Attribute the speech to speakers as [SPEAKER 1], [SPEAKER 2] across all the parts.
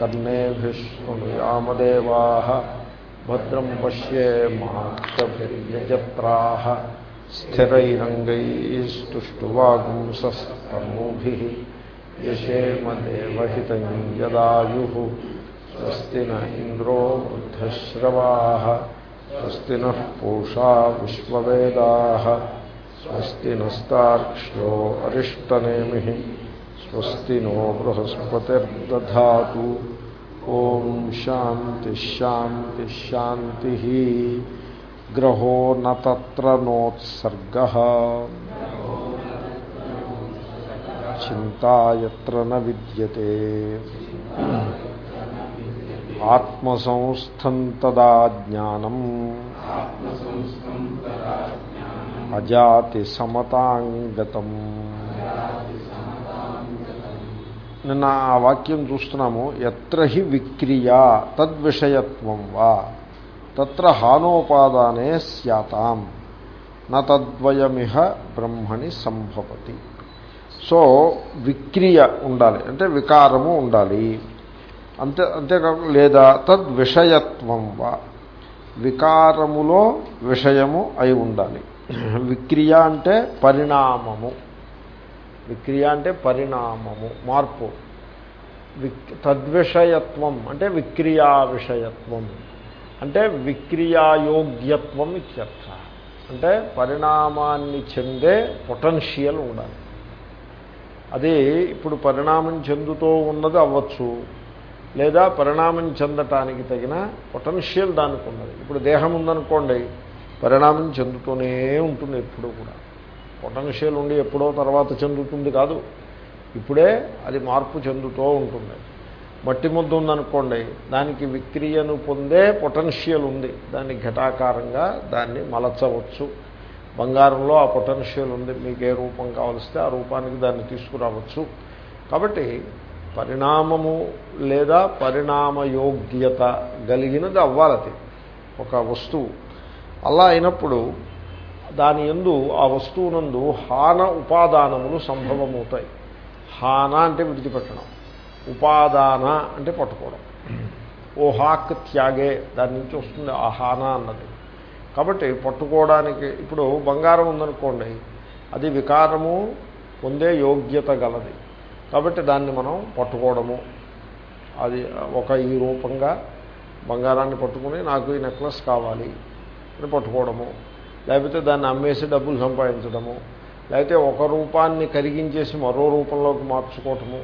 [SPEAKER 1] कर्णेभिः शृणुयामदेवाः भद्रं पश्येमाक्षभिर्यजत्राः स्थिरैरङ्गैस्तुष्टुवागुंसस्तनूभिः यशेमदेवहितं यदायुः स्वस्ति न इन्द्रो वृद्धश्रवाः स्वस्ति नः पूषा स्वस्ति नस्तार्क्ष्यो స్వస్తి నో బృహస్పతిర్దా ఓం శాంతిశాంతిశాంతి గ్రహో నోత్సర్గ చింతయత్ర విద్యతే ఆత్మసంస్థం తదా జ్ఞానం అజాతి సమతాంగతం నిన్న ఆ వాక్యం చూస్తున్నాము ఎత్ర హి విక్రియ తద్విషయత్వం వా తత్ర హానోపాదానే స్యాతాం నా తద్వయమిహ బ్రహ్మణి సంభవతి. సో విక్రియ ఉండాలి అంటే వికారము ఉండాలి. అంతే అంతేకాక లేదా తద్విషయత్వం వా వికారములో విషయము అయి ఉండాలి. విక్రియ అంటే పరిణామము. విక్రియ అంటే పరిణామము మార్పు. విక్ తద్విషయత్వం అంటే విక్రియా విషయత్వం అంటే విక్రియాయోగ్యత్వం ఇత్యర్థ. అంటే పరిణామాన్ని చెందే పొటెన్షియల్ ఉండాలి. అది ఇప్పుడు పరిణామం చెందుతూ ఉన్నది అవ్వచ్చు లేదా పరిణామం చెందటానికి తగిన పొటెన్షియల్ దానికి ఉన్నది ఇప్పుడు దేహం ఉందనుకోండి పరిణామం చెందుతూనే ఉంటుంది ఎప్పుడూ కూడా. పొటెన్షియల్ ఉండి ఎప్పుడో తర్వాత చెందుతుంది కాదు. ఇప్పుడే అది మార్పు చెందుతూ ఉంటుంది. మట్టి ముద్ద ఉందనుకోండి దానికి విక్రియను పొందే పొటెన్షియల్ ఉంది. దాన్ని ఘటాకారంగా దాన్ని మలచవచ్చు. బంగారంలో ఆ పొటెన్షియల్ ఉంది. మీకు ఏ రూపం కావలిస్తే ఆ రూపానికి దాన్ని తీసుకురావచ్చు. కాబట్టి పరిణామము లేదా పరిణామయోగ్యత కలిగినది అవ్వాలది. ఒక వస్తువు. అలా అయినప్పుడు దాని ఎందు ఆ వస్తువునందు హాన ఉపాదానములు సంభవమవుతాయి. హాన అంటే విడిచిపెట్టడం. ఉపాదాన అంటే పట్టుకోవడం. ఓ హాక్ త్యాగే దాని నుంచి వస్తుంది ఆ హాన అన్నది. కాబట్టి పట్టుకోవడానికి ఇప్పుడు బంగారం ఉందనుకోండి అది వికారము పొందే యోగ్యత గలది. కాబట్టి దాన్ని మనం పట్టుకోవడము. అది ఒక ఈ రూపంగా బంగారాన్ని పట్టుకుని నాకు ఈ నెక్లెస్ కావాలి అని పట్టుకోవడము. లేకపోతే దాన్ని అమ్మేసి డబ్బులు సంపాదించడము లేకపోతే ఒక రూపాన్ని కరిగించేసి మరో రూపంలోకి మార్చుకోవటము.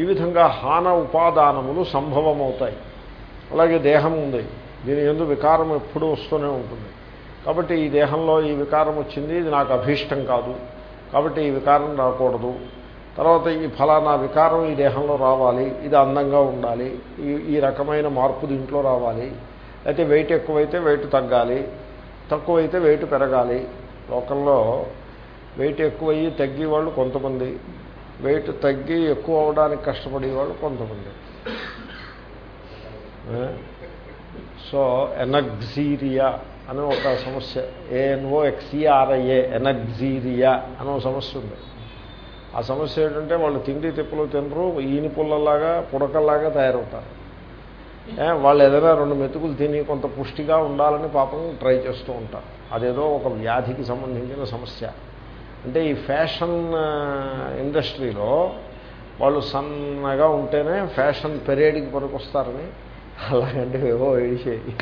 [SPEAKER 1] ఈ విధంగా హాన ఉపాదానములు సంభవమవుతాయి. అలాగే దేహం ఉంది. దీని ఎందు వికారం ఎప్పుడూ వస్తూనే ఉంటుంది. కాబట్టి ఈ దేహంలో ఈ వికారం వచ్చింది ఇది నాకు అభీష్టం కాదు. కాబట్టి ఈ వికారం రాకూడదు. తర్వాత ఈ ఫలానా వికారం ఈ దేహంలో రావాలి ఇది అందంగా ఉండాలి ఈ ఈ రకమైన మార్పు దీంట్లో రావాలి. అయితే వెయిట్ ఎక్కువైతే వెయిట్ తగ్గాలి. తక్కువైతే వెయిట్ పెరగాలి. లోకంలో వెయిట్ ఎక్కువయ్యి తగ్గి వాళ్ళు కొంతమంది. వెయిట్ తగ్గి ఎక్కువ అవడానికి కష్టపడే వాళ్ళు కొంతమంది సో ఎనగ్జీరియా అని ఒక సమస్య. ఏఎన్ఓ ఎక్సిఆర్ఐఏ ఎనగ్జీరియా అనే ఒక సమస్య ఉంది. ఆ సమస్య ఏంటంటే వాళ్ళు తిండి తిప్పులు తినరు ఈని పుల్లలాగా పుడకల్లాగా తయారవుతారు. వాళ్ళు ఏదైనా రెండు మెతుకులు తిని కొంత పుష్టిగా ఉండాలని పాపం ట్రై చేస్తూ ఉంటారు. అదేదో ఒక వ్యాధికి సంబంధించిన సమస్య. అంటే ఈ ఫ్యాషన్ ఇండస్ట్రీలో వాళ్ళు సన్నగా ఉంటేనే ఫ్యాషన్ పెరేడ్కి పనికొస్తారని అలాగంటే ఏవో ఏడిచేయి.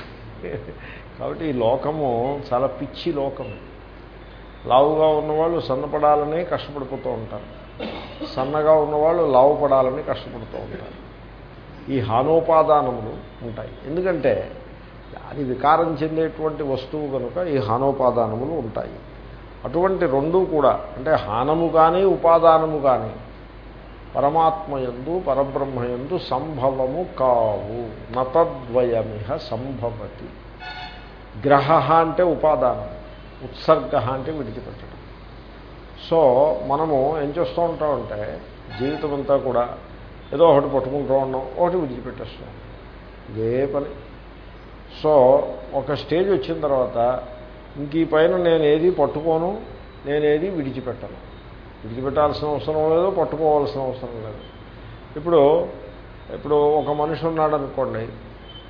[SPEAKER 1] కాబట్టి ఈ లోకము చాలా పిచ్చి లోకము. లావుగా ఉన్నవాళ్ళు సన్నపడాలని కష్టపడిపోతూ ఉంటారు. సన్నగా ఉన్నవాళ్ళు లావు పడాలని కష్టపడుతూ ఉంటారు. ఈ హానోపాదానములు ఉంటాయి. ఎందుకంటే అది వికారం చెందేటువంటి వస్తువు కనుక ఈ హానోపాదానములు ఉంటాయి. అటువంటి రెండూ కూడా అంటే హానము కానీ ఉపాదానము కానీ పరమాత్మయందు పరబ్రహ్మయందు సంభవము కావు. నతద్వయమిహ సంభవతి. గ్రహ అంటే ఉపాదానం ఉత్సర్గ అంటే విడిచిపెట్టడం. సో మనము ఏం చేస్తూ ఉంటామంటే జీవితం అంతా కూడా ఏదో ఒకటి పట్టుకుంటూ ఉన్నాం ఒకటి విడిచిపెట్టేస్తాం ఇదే పని. సో ఒక స్టేజ్ వచ్చిన తర్వాత ఇంక ఈ పైన నేను ఏది పట్టుకోను నేనేది విడిచిపెట్టను. విడిచిపెట్టాల్సిన అవసరం లేదు పట్టుకోవాల్సిన అవసరం లేదు. ఇప్పుడు ఇప్పుడు ఒక మనిషి ఉన్నాడు అనుకోండి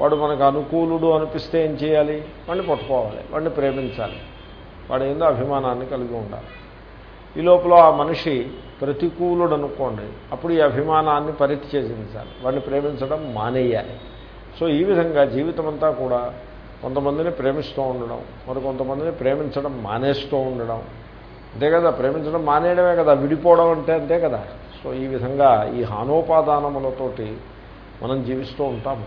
[SPEAKER 1] వాడు మనకు అనుకూలుడు అనిపిస్తే ఏం చేయాలి? వాడిని పట్టుకోవాలి వాడిని ప్రేమించాలి. వాడి ఏందో అభిమానాన్ని కలిగి ఉండాలి. ఈ లోపల ఆ మనిషి ప్రతికూలుడు అనుకోండి అప్పుడు ఈ అభిమానాన్ని పరిత్యజించాలి. వాడిని ప్రేమించడం మానేయాలి. సో ఈ విధంగా జీవితం అంతా కూడా కొంతమందిని ప్రేమిస్తూ ఉండడం మరి కొంతమందిని ప్రేమించడం మానేస్తూ ఉండడం అంతే కదా? ప్రేమించడం మానేయడమే కదా విడిపోవడం అంటే అంతే కదా? సో ఈ విధంగా ఈ హానోపాదానములతోటి మనం జీవిస్తూ ఉంటాము.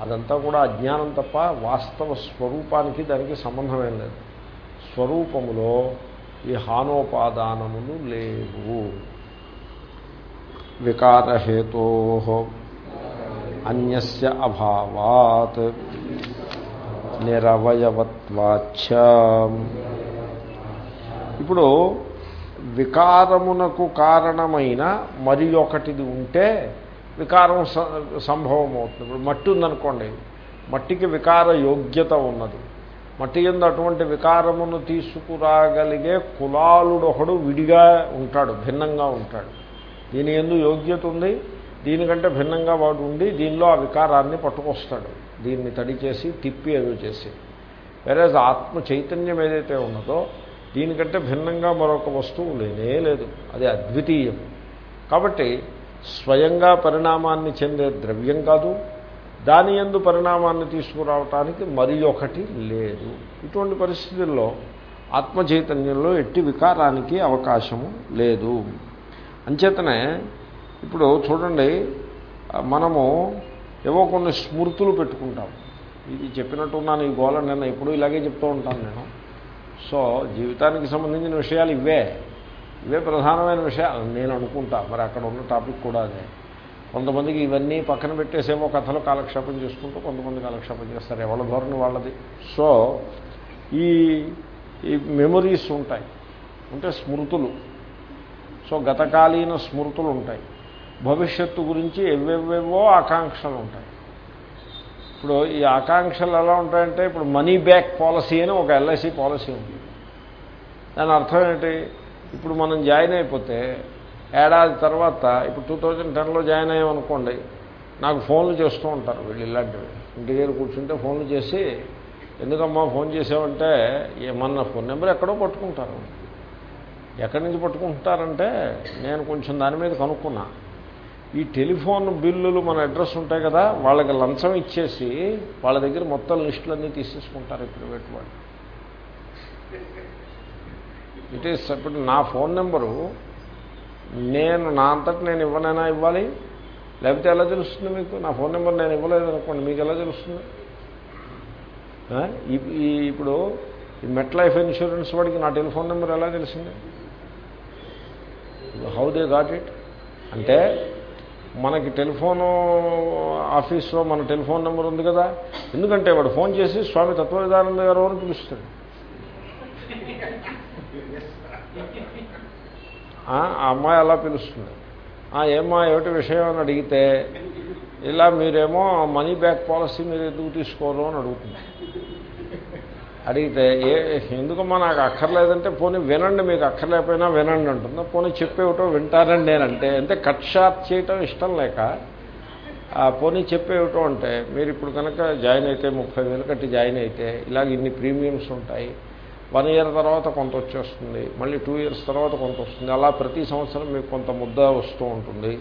[SPEAKER 1] అదంతా కూడా అజ్ఞానం తప్ప వాస్తవ స్వరూపానికి దానికి సంబంధమేం లేదు. స్వరూపములో ఈ హానోపాదానములు లేవు. వికారహేతో అన్యస్య అభావాత్ నిరవయవత్వాచ ఇప్పుడు వికారమునకు కారణమైన మరి ఒకటిది ఉంటే వికారం సంభవం అవుతుంది ఇప్పుడు మట్టి ఉందనుకోండి మట్టికి వికార యోగ్యత ఉన్నది. మట్టి ఎందు అటువంటి వికారమును తీసుకురాగలిగే కులాలుడొకడు విడిగా ఉంటాడు భిన్నంగా ఉంటాడు. దీని ఎందు యోగ్యత ఉంది దీనికంటే భిన్నంగా వాడు ఉండి దీనిలో ఆ వికారాన్ని పట్టుకొస్తాడు. దీన్ని తడి చేసి తిప్పి ఏదో చేసి. వేరే ఆత్మ చైతన్యం ఏదైతే ఉన్నదో దీనికంటే భిన్నంగా మరొక వస్తువు లేనే లేదు. అది అద్వితీయం కాబట్టి స్వయంగా పరిణామాన్ని చెందే ద్రవ్యం కాదు దాని ఎందు పరిణామాన్ని తీసుకురావటానికి మరి ఒకటి లేదు. ఇటువంటి పరిస్థితుల్లో ఆత్మచైతన్యంలో ఎట్టి వికారానికి అవకాశము లేదు. అంచేతనే ఇప్పుడు చూడండి మనము ఏవో కొన్ని స్మృతులు పెట్టుకుంటాం. ఇది చెప్పినట్టున్నాను ఈ గోళ నిన్న ఇప్పుడు ఇలాగే చెప్తూ ఉంటాను నేను. సో జీవితానికి సంబంధించిన విషయాలు ఇవే. ఇవే ప్రధానమైన విషయాలు. నేను అనుకుంటా మరి అక్కడ ఉన్న టాపిక్ కూడా అదే. కొంతమందికి ఇవన్నీ పక్కన పెట్టేసేమో కథలు కాలక్షేపం చేసుకుంటూ కొంతమంది కాలక్షేపం చేస్తారు. ఎవరి ధోరణి వాళ్ళది. సో ఈ ఈ మెమొరీస్ ఉంటాయి. అంటే స్మృతులు. సో గతకాలీన స్మృతులు ఉంటాయి. భవిష్యత్తు గురించి ఎవేవేవో ఆకాంక్షలు ఉంటాయి. ఇప్పుడు ఈ ఆకాంక్షలు ఎలా ఉంటాయంటే ఇప్పుడు మనీ బ్యాక్ పాలసీ అని ఒక ఎల్ఐసి పాలసీ ఉంది. దాని అర్థం ఏంటి? ఇప్పుడు మనం జాయిన్ అయిపోతే ఏడాది తర్వాత ఇప్పుడు టూ థౌజండ్ టెన్లో జాయిన్ అయ్యామనుకోండి నాకు ఫోన్లు చేస్తూ ఉంటారు వీళ్ళు ఇలాంటివి. ఇంటి దగ్గర కూర్చుంటే ఫోన్లు చేసి ఎందుకమ్మా ఫోన్ చేసావంటే ఏమన్నా ఫోన్ నెంబర్ ఎక్కడో పట్టుకుంటారు. ఎక్కడి నుంచి పట్టుకుంటారంటే నేను కొంచెం దాని మీద కనుక్కున్నా. ఈ టెలిఫోన్ బిల్లులు మన అడ్రస్ ఉంటాయి కదా వాళ్ళకి లంచం ఇచ్చేసి వాళ్ళ దగ్గర మొత్తం లిస్టులన్నీ తీసేసుకుంటారు ఇప్పుడు పెట్టుబడి ఇట్ ఈస్ ఇప్పుడు నా ఫోన్ నెంబరు నేను నా అంతటి నేను ఇవ్వనైనా ఇవ్వాలి? లేకపోతే ఎలా తెలుస్తుంది మీకు? నా ఫోన్ నెంబర్ నేను ఇవ్వలేదు అనుకోండి మీకు ఎలా తెలుస్తుంది? ఇప్పుడు ఈ మెట్ లైఫ్ ఇన్సూరెన్స్ వాడికి నా టెలిఫోన్ నెంబర్ ఎలా తెలిసింది? హౌ దే గాట్ ఇట్ అంటే మనకి టెలిఫోను ఆఫీస్లో మన టెలిఫోన్ నెంబర్ ఉంది కదా? ఎందుకంటే వాడు ఫోన్ చేసి స్వామి తత్వవిధానంద గారు అని పిలుస్తాడు. ఆ అమ్మాయి అలా పిలుస్తుంది. ఏమ్మా ఏమిటి విషయం అని అడిగితే ఇలా మీరేమో మనీ బ్యాక్ పాలసీ మీరు ఎందుకు తీసుకోరు అని అడుగుతుంది. అడిగితే ఏ ఎందుకమ్మా నాకు అక్కర్లేదంటే పోనీ వినండి మీకు అక్కర్లేకపోయినా వినండి అంటుందా. పోనీ చెప్పేవిటో వింటారని నేనంటే అంటే కట్ షార్ట్ చేయటం ఇష్టం లేక పోనీ చెప్పేవిటో అంటే మీరు ఇప్పుడు కనుక జాయిన్ అయితే ముప్పై వేలు కట్టి జాయిన్ అయితే ఇలాగ ఇన్ని ప్రీమియమ్స్ ఉంటాయి వన్ ఇయర్ తర్వాత కొంత వచ్చేస్తుంది మళ్ళీ టూ ఇయర్స్ తర్వాత కొంత వస్తుంది. అలా ప్రతి సంవత్సరం మీకు కొంత ముద్ద వస్తూ ఉంటుంది.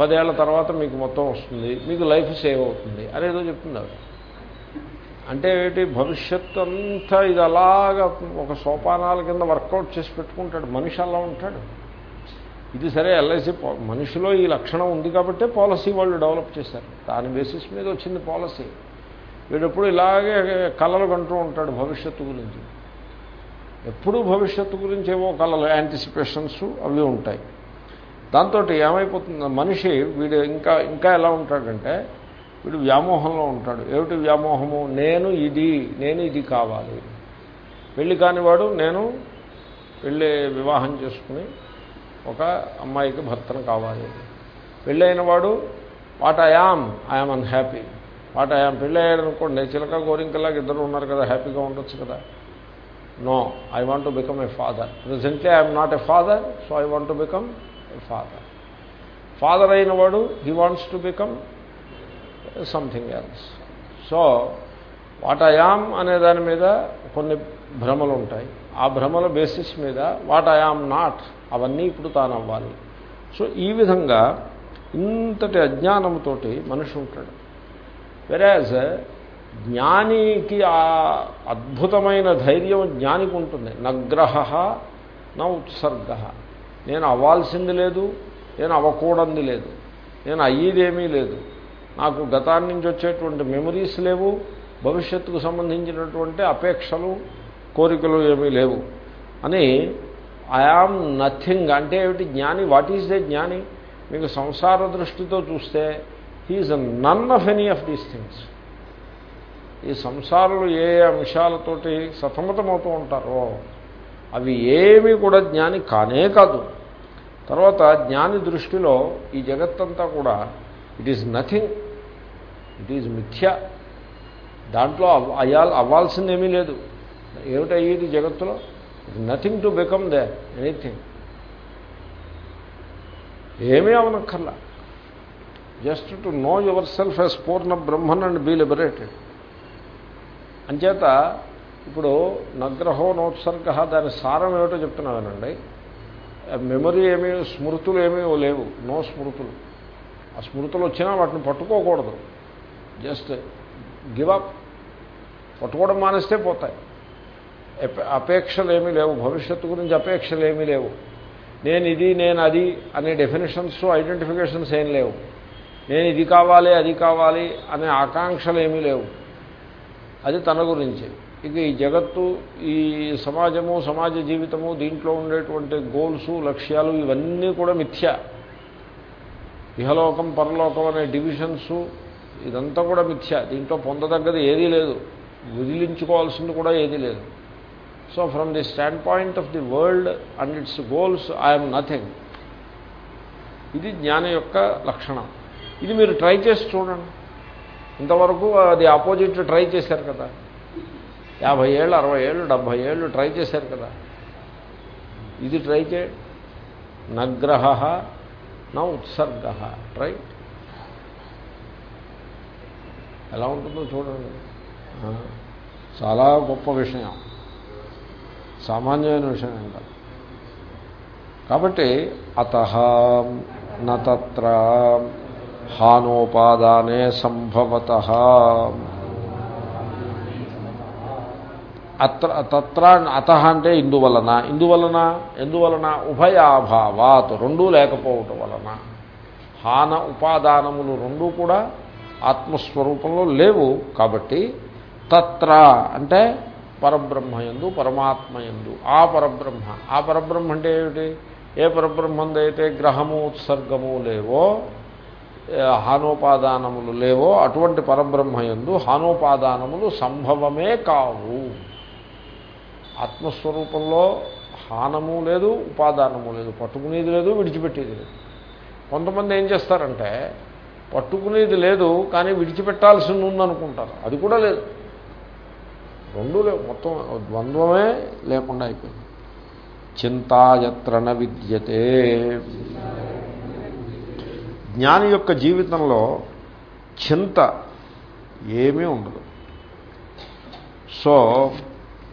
[SPEAKER 1] పదేళ్ళ తర్వాత మీకు మొత్తం వస్తుంది. మీకు లైఫ్ సేవ్ అవుతుంది. అనేదో చెప్తున్నారు. అంటే ఏంటి? భవిష్యత్తు అంతా ఇది అలాగా ఒక సోపానాల కింద వర్కౌట్ చేసి పెట్టుకుంటాడు. మనిషి అలా ఉంటాడు. ఇది సరే ఎల్ఐసి మనిషిలో ఈ లక్షణం ఉంది కాబట్టే పాలసీ వాళ్ళు డెవలప్ చేశారు. దాని బేసిస్ మీద వచ్చింది పాలసీ. వీడెప్పుడు ఇలాగే కళలు కంటూ ఉంటాడు భవిష్యత్తు గురించి. ఎప్పుడూ భవిష్యత్తు గురించి ఏవో కళలు యాంటిసిపేషన్స్ అవి ఉంటాయి. దాంతో ఏమైపోతుంది మనిషి వీడు ఇంకా ఇంకా ఎలా ఉంటాడంటే వీడు వ్యామోహంలో ఉంటాడు. ఏమిటి వ్యామోహము? నేను ఇది నేను ఇది కావాలి. పెళ్ళి కానివాడు నేను పెళ్ళి వివాహం చేసుకుని ఒక అమ్మాయికి భర్తను కావాలి. పెళ్ళైన వాడు what I am I'm unhappy. What I am పెళ్ళి అయ్యాడు అనుకోండి చిలక గోరింకలాగా ఇద్దరు ఉన్నారు కదా హ్యాపీగా ఉండొచ్చు కదా. No I want to become a father presently I'm not a father so I want to become a father father అయిన వాడు he wants to become something else so what I am అనే దాని మీద కొన్ని భ్రమలు ఉంటాయి. ఆ భ్రమల బేసిస్ మీద వాట్ ఐఆమ్ నాట్ అవన్నీ ఇప్పుడు తాను అవ్వాలి సో ఈ విధంగా ఇంతటి అజ్ఞానంతో మనిషి ఉంటాడు. వెరాజ్ జ్ఞానికి ఆ అద్భుతమైన ధైర్యం జ్ఞానికి ఉంటుంది. నగ్రహ నా ఉత్సర్గ. నేను అవ్వాల్సింది లేదు నేను అవ్వకూడంది లేదు నేను అయ్యేదేమీ లేదు. నాకు గతాన్ని నుంచి వచ్చేటువంటి మెమరీస్ లేవు భవిష్యత్తుకు సంబంధించినటువంటి అపేక్షలు కోరికలు ఏమీ లేవు. అని ఐఆమ్ నథింగ్ అంటే ఏమిటి? జ్ఞాని వాట్ ఈజ్ ద జ్ఞాని? మీకు సంసార దృష్టితో చూస్తే he is none of any of these things ఈ సంసారాలు ఏ ఏ అంశాలతోటి సతమతమవుతూ ఉంటారో అవి ఏమీ కూడా జ్ఞాని కానే కాదు. తర్వాత జ్ఞాని దృష్టిలో ఈ జగత్తంతా కూడా it is nothing it is మిథ్య. దాంట్లో అయ్యాల్ అవ్వాల్సిందేమీ లేదు. ఏమిటయ్యేది జగత్తులో? It nothing to become they anything ఏమీ అవనక్కర్లా. Just to know your self as purna Brahman and be liberated అంచేత ఇప్పుడు నగ్రహో నోత్సర్గ దాని సారం ఏమిటో చెప్తున్నానండి మెమరీ ఏమీ స్మృతులు ఏమీ లేవు. నో స్మృతులు. ఆ స్మృతులు వచ్చినా వాటిని పట్టుకోకూడదు. జస్ట్ గివప్ పట్టుకోవడం మానేస్తే పోతాయి. అపేక్షలు ఏమీ లేవు. భవిష్యత్తు గురించి అపేక్షలు ఏమీ లేవు. నేను ఇది నేను అది అనే డెఫినేషన్స్ ఐడెంటిఫికేషన్స్ ఏం లేవు. నేను ఇది కావాలి అది కావాలి అనే ఆకాంక్షలు ఏమీ లేవు. అది తన గురించి. ఇక ఈ జగత్తు ఈ సమాజము సమాజ జీవితము దీంట్లో ఉండేటువంటి గోల్స్ లక్ష్యాలు ఇవన్నీ కూడా మిథ్య. ఇహలోకం పరలోకం అనే డివిజన్స్ ఇదంతా కూడా మిథ్య. దీంట్లో పొందదగ్గది ఏదీ లేదు. వదిలించుకోవాల్సింది కూడా ఏదీ లేదు. So from the standpoint of the world and its goals I'm nothing. ఇది జ్ఞానం యొక్క లక్షణం. ఇది మీరు ట్రై చేసి చూడండి. ఇంతవరకు అది ఆపోజిట్ ట్రై చేశారు కదా. యాభై ఏళ్ళు అరవై ఏళ్ళు డెబ్భై ఏళ్ళు ట్రై చేశారు కదా. ఇది ట్రై చే నగ్రహ నా ఉత్సర్గ ట్రై ఎలా ఉంటుందో చూడండి. చాలా గొప్ప విషయం. సామాన్యమైన విషయం ఏం కాదు. కాబట్టి అత నత్ర హానోపాదానే సంభవత. అత్ర తత్ర అత అంటే ఇందువలన. ఇందువలన ఎందువలన? ఉభయాభావాత్ రెండూ లేకపోవటం వలన. హాన ఉపాదానములు రెండూ కూడా ఆత్మస్వరూపంలో లేవు కాబట్టి తత్ర అంటే పరబ్రహ్మయందు పరమాత్మయందు ఆ పరబ్రహ్మ. ఆ పరబ్రహ్మ అంటే ఏమిటి? ఏ పరబ్రహ్మందైతే గ్రహము ఉత్సర్గము లేవో హానోపాదానములు లేవో అటువంటి పరబ్రహ్మయందు హానోపాదానములు సంభవమే కావు. ఆత్మస్వరూపంలో హానము లేదు ఉపాదానము లేదు పట్టుకునేది లేదు విడిచిపెట్టేది లేదు. కొంతమంది ఏం చేస్తారంటే పట్టుకునేది లేదు కానీ విడిచిపెట్టాల్సింది ఉందనుకుంటారు. అది కూడా లేదు. రెండు లేవు. మొత్తం ద్వంద్వమే లేకుండా అయిపోయింది. చింతాయత్రణ విద్యతే. జ్ఞాని యొక్క జీవితంలో చింత ఏమీ ఉండదు. సో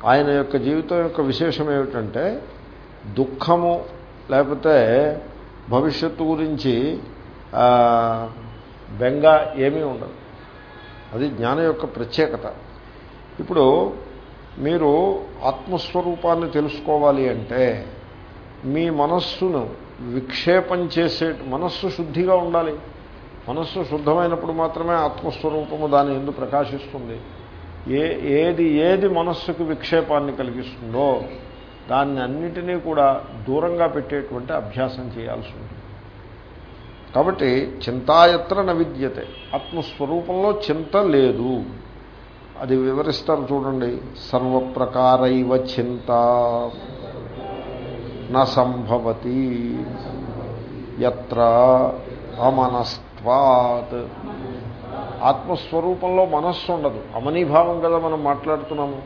[SPEAKER 1] ఆయన యొక్క జీవితం యొక్క విశేషం ఏమిటంటే దుఃఖము లేకపోతే భవిష్యత్తు గురించి బెంగ ఏమీ ఉండదు. అది జ్ఞానం యొక్క ప్రత్యేకత. ఇప్పుడు మీరు ఆత్మస్వరూపాన్ని తెలుసుకోవాలి అంటే మీ మనస్సును విక్షేపం చేసే మనస్సు శుద్ధిగా ఉండాలి. మనస్సు శుద్ధమైనప్పుడు మాత్రమే ఆత్మస్వరూపము దాని ఎందు ప్రకాశిస్తుంది. ఏ ఏది ఏది మనస్సుకు విక్షేపాన్ని కలిగిస్తుందో దాన్ని అన్నిటినీ కూడా దూరంగా పెట్టేటువంటి అభ్యాసం చేయాల్సి ఉంటుంది. కాబట్టి చింతాయత్ర నవిద్యతే ఆత్మస్వరూపంలో చింత లేదు. అది వివరిస్తారు చూడండి. సర్వప్రకారైవ చింత. సంభవతి ఎత్ర అమనస్వాత్ ఆత్మస్వరూపంలో మనస్సు ఉండదు. అమనీభావం కదా మనం మాట్లాడుతున్నాము.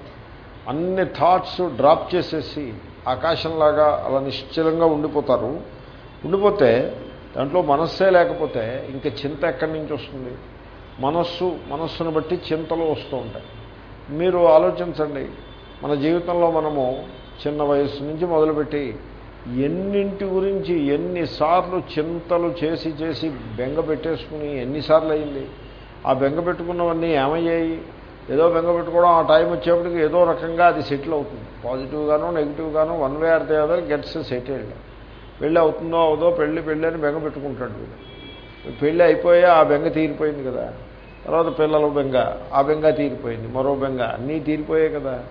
[SPEAKER 1] అన్ని థాట్స్ డ్రాప్ చేసేసి ఆకాశంలాగా అలా నిశ్చలంగా ఉండిపోతారు. ఉండిపోతే దాంట్లో మనస్సే లేకపోతే ఇంకా చింత ఎక్కడి నుంచి వస్తుంది? మనస్సు మనస్సును బట్టి చింతలు వస్తూ ఉంటాయి. మీరు ఆలోచించండి. మన జీవితంలో మనము చిన్న వయస్సు నుంచి మొదలుపెట్టి ఎన్నింటి గురించి ఎన్నిసార్లు చింతలు చేసి చేసి బెంగ పెట్టేసుకుని ఎన్నిసార్లు అయింది? ఆ బెంగ పెట్టుకున్నవన్నీ ఏమయ్యాయి? ఏదో బెంగ పెట్టుకోవడం ఆ టైం వచ్చేప్పటికి ఏదో రకంగా అది సెటిల్ అవుతుంది. పాజిటివ్గాను నెగిటివ్గాను one way or the other gets settled. పెళ్ళి అవుతుందో అవుదో పెళ్ళి పెళ్ళి అని బెంగ పెట్టుకుంటాడు వీడు. పెళ్ళి అయిపోయా ఆ బెంగ తీరిపోయింది కదా. తర్వాత పిల్లల బెంగ ఆ బెంగ తీరిపోయింది మరో బెంగ అన్నీ తీరిపోయాయి కదా.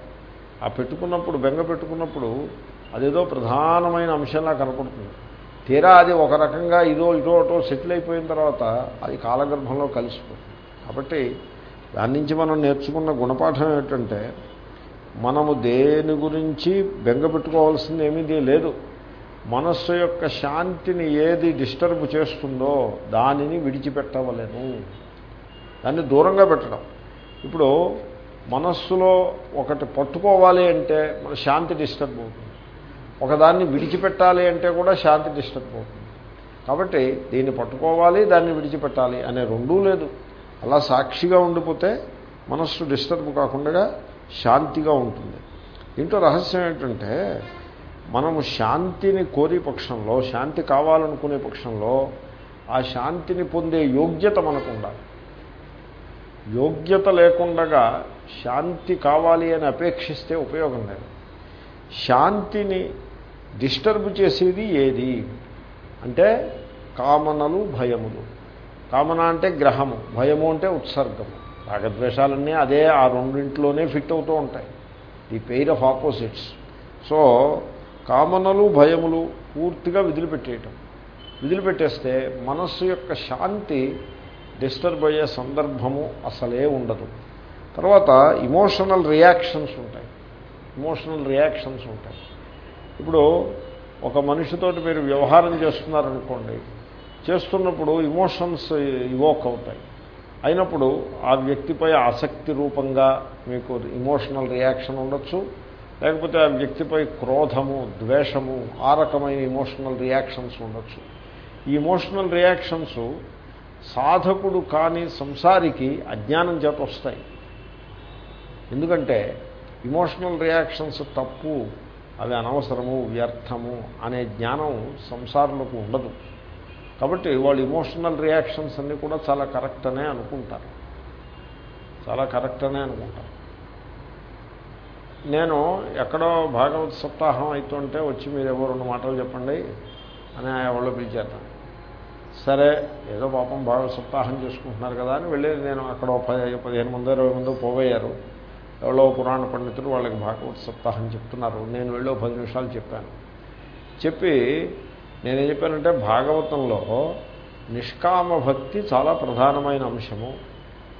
[SPEAKER 1] ఆ పెట్టుకున్నప్పుడు బెంగ పెట్టుకున్నప్పుడు అదేదో ప్రధానమైన అంశంలా కనపడుతుంది. తీరా అది ఒక రకంగా ఇదో ఇదో అటో సెటిల్ అయిపోయిన తర్వాత అది కాలగర్భంలో కలిసిపోతుంది. కాబట్టి దాని నుంచి మనం నేర్చుకున్న గుణపాఠం ఏమిటంటే మనము దేని గురించి బెంగ పెట్టుకోవాల్సింది ఏమీ లేదు. మనస్సు యొక్క శాంతిని ఏది డిస్టర్బ్ చేస్తుందో దానిని విడిచిపెట్టవలేను దాన్ని దూరంగా పెట్టడం. ఇప్పుడు మనస్సులో ఒకటి పట్టుకోవాలి అంటే మన శాంతి డిస్టర్బ్ అవుతుంది. ఒకదాన్ని విడిచిపెట్టాలి అంటే కూడా శాంతి డిస్టర్బ్ అవుతుంది. కాబట్టి దీన్ని పట్టుకోవాలి దాన్ని విడిచిపెట్టాలి అనే రెండూ లేదు. అలా సాక్షిగా ఉండిపోతే మనస్సు డిస్టర్బ్ కాకుండా శాంతిగా ఉంటుంది. దీంట్లో రహస్యం ఏంటంటే మనము శాంతిని కోరి పక్షంలో శాంతి కావాలనుకునే పక్షంలో ఆ శాంతిని పొందే యోగ్యత మనకు ఉండాలి. యోగ్యత లేకుండగా శాంతి కావాలి అని అపేక్షిస్తే ఉపయోగం లేదు. శాంతిని డిస్టర్బ్ చేసేది ఏది? అంటే కామనలు భయములు. కామన అంటే గ్రహము. భయము అంటే ఉత్సర్గము. రాగద్వేషాలన్నీ అదే ఆ రెండింటిలోనే ఫిట్ అవుతూ ఉంటాయి. The pair of opposites. So కామనలు భయములు పూర్తిగా విదిలిపెట్టేయటం. విదిలిపెట్టేస్తే మనస్సు యొక్క శాంతి డిస్టర్బ్ అయ్యే సందర్భము అసలే ఉండదు. తర్వాత ఇమోషనల్ రియాక్షన్స్ ఉంటాయి. ఇమోషనల్ రియాక్షన్స్ ఉంటాయి. ఇప్పుడు ఒక మనిషితోటి మీరు వ్యవహారం చేస్తున్నారనుకోండి చేస్తున్నప్పుడు ఇమోషన్స్ ఇవోక్ అవుతాయి. అయినప్పుడు ఆ వ్యక్తిపై ఆసక్తి రూపంగా మీకు ఇమోషనల్ రియాక్షన్ ఉండొచ్చు లేకపోతే ఆ వ్యక్తిపై క్రోధము ద్వేషము ఆ రకమైన ఇమోషనల్ రియాక్షన్స్ ఉండొచ్చు. ఈ ఇమోషనల్ రియాక్షన్స్ సాధకుడు కాని సంసారికి అజ్ఞానం చేత వస్తాయి. ఎందుకంటే ఇమోషనల్ రియాక్షన్స్ తప్పు అవి అనవసరము వ్యర్థము అనే జ్ఞానం సంసారులకు ఉండదు. కాబట్టి వాళ్ళు ఇమోషనల్ రియాక్షన్స్ అన్నీ కూడా చాలా కరెక్ట్ అనే అనుకుంటారు. చాలా కరెక్ట్ అనే అనుకుంటారు. నేను ఎక్కడో భాగవత సప్తాహం అవుతుంటే వచ్చి మీరు ఎవరు రెండు మాటలు చెప్పండి అని ఎవరో పిలిచేట సరే ఏదో పాపం భాగవత సప్తాహం చేసుకుంటున్నారు కదా అని వెళ్ళి నేను అక్కడ పది పదిహేను మంది ఇరవై మంది పోగయ్యారు ఎవరో పురాణ పండితులు వాళ్ళకి భాగవత సప్తాహం చెప్తున్నారు. నేను వెళ్ళి పది నిమిషాలు చెప్పాను. చెప్పి నేనేం చెప్పానంటే భాగవతంలో నిష్కామ భక్తి చాలా ప్రధానమైన అంశము.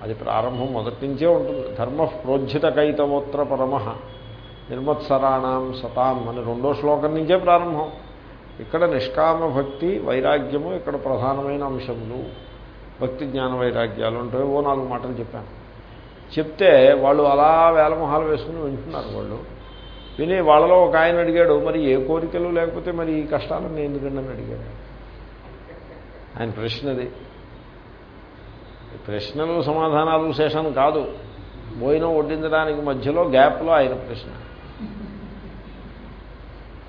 [SPEAKER 1] అది ప్రారంభం మొదటి నుంచే ఉంటుంది. ధర్మ ప్రోజ్జిత కైతవోత్ర పరమ నిర్మత్సరాణం సతాం అని రెండో శ్లోకం నుంచే ప్రారంభం. ఇక్కడ నిష్కామ భక్తి వైరాగ్యము ఇక్కడ ప్రధానమైన అంశములు. భక్తి జ్ఞాన వైరాగ్యాలు ఉంటాయి ఓ నాలుగు మాటలు చెప్పాను. చెప్తే వాళ్ళు అలా వేలమొహాలు వేసుకుని వింటున్నారు వాళ్ళు. విని వాళ్ళలో ఒక ఆయన అడిగాడు మరి ఏ కోరికలు? లేకపోతే మరి ఈ కష్టాలను ఎందుకండి? అని అడిగాడు. ఆయన ప్రశ్నది ప్రశ్నలు సమాధానాలు శేషం కాదు. భోజనం వడ్డించడానికి మధ్యలో గ్యాప్లో ఆయన ప్రశ్న.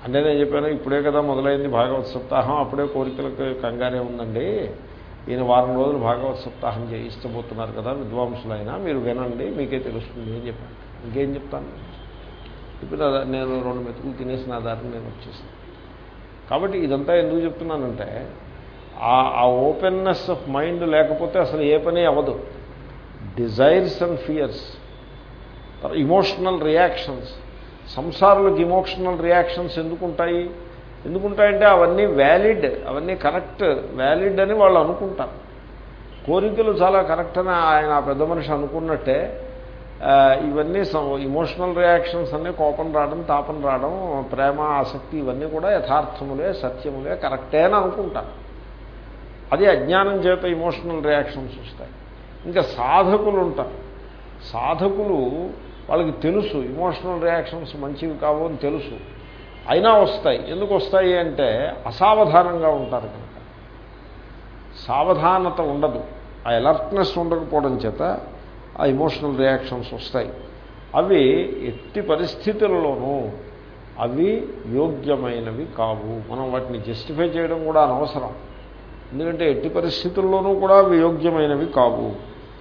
[SPEAKER 1] అంటే నేను చెప్పాను ఇప్పుడే కదా మొదలైంది భాగవత్ సప్తాహం అప్పుడే కోరికలకు కంగారే ఉందండి. ఈయన వారం రోజులు భాగవత్ సప్తాహం చేయిస్తబోతున్నారు కదా విద్వాంసులైనా మీరు వినండి మీకే తెలుస్తుంది అని చెప్పాను ఇంకేం చెప్తాను? ఇప్పుడు నేను రెండు మెతుకులు తినేసి నా దారిని నేను వచ్చేసాను. కాబట్టి ఇదంతా ఎందుకు చెప్తున్నానంటే ఆ ఓపెన్నెస్ ఆఫ్ మైండ్ లేకపోతే అసలు ఏ పని అవ్వదు. Desires and fears emotional reactions సంసారులకు emotional reactions ఎందుకుంటాయి? ఎందుకుంటాయంటే అవన్నీ వ్యాలిడ్ అవన్నీ కరెక్ట్ వ్యాలిడ్ అని వాళ్ళు అనుకుంటారు. కోరికలు చాలా కరెక్ట్ అని ఆయన ఆ పెద్ద మనిషి అనుకున్నట్టే ఇవన్నీ ఇమోషనల్ రియాక్షన్స్ అన్నీ కోపం రావడం తాపం రావడం ప్రేమ ఆసక్తి ఇవన్నీ కూడా యథార్థములే సత్యములే కరెక్టే అని అనుకుంటారు. అది అజ్ఞానం చేత ఇమోషనల్ రియాక్షన్స్ వస్తాయి. ఇంకా సాధకులు ఉంటారు. సాధకులు వాళ్ళకి తెలుసు ఇమోషనల్ రియాక్షన్స్ మంచివి కావు అని తెలుసు. అయినా వస్తాయి. ఎందుకు వస్తాయి అంటే అసావధానంగా ఉంటారు కనుక. సావధానత ఉండదు. ఆ అలర్ట్నెస్ ఉండకపోవడం చేత ఆ ఇమోషనల్ రియాక్షన్స్ వస్తాయి. అవి ఎట్టి పరిస్థితులలోనూ అవి యోగ్యమైనవి కావు. మనం వాటిని జస్టిఫై చేయడం కూడా అనవసరం. ఎందుకంటే ఎట్టి పరిస్థితుల్లోనూ కూడా అవి యోగ్యమైనవి కావు.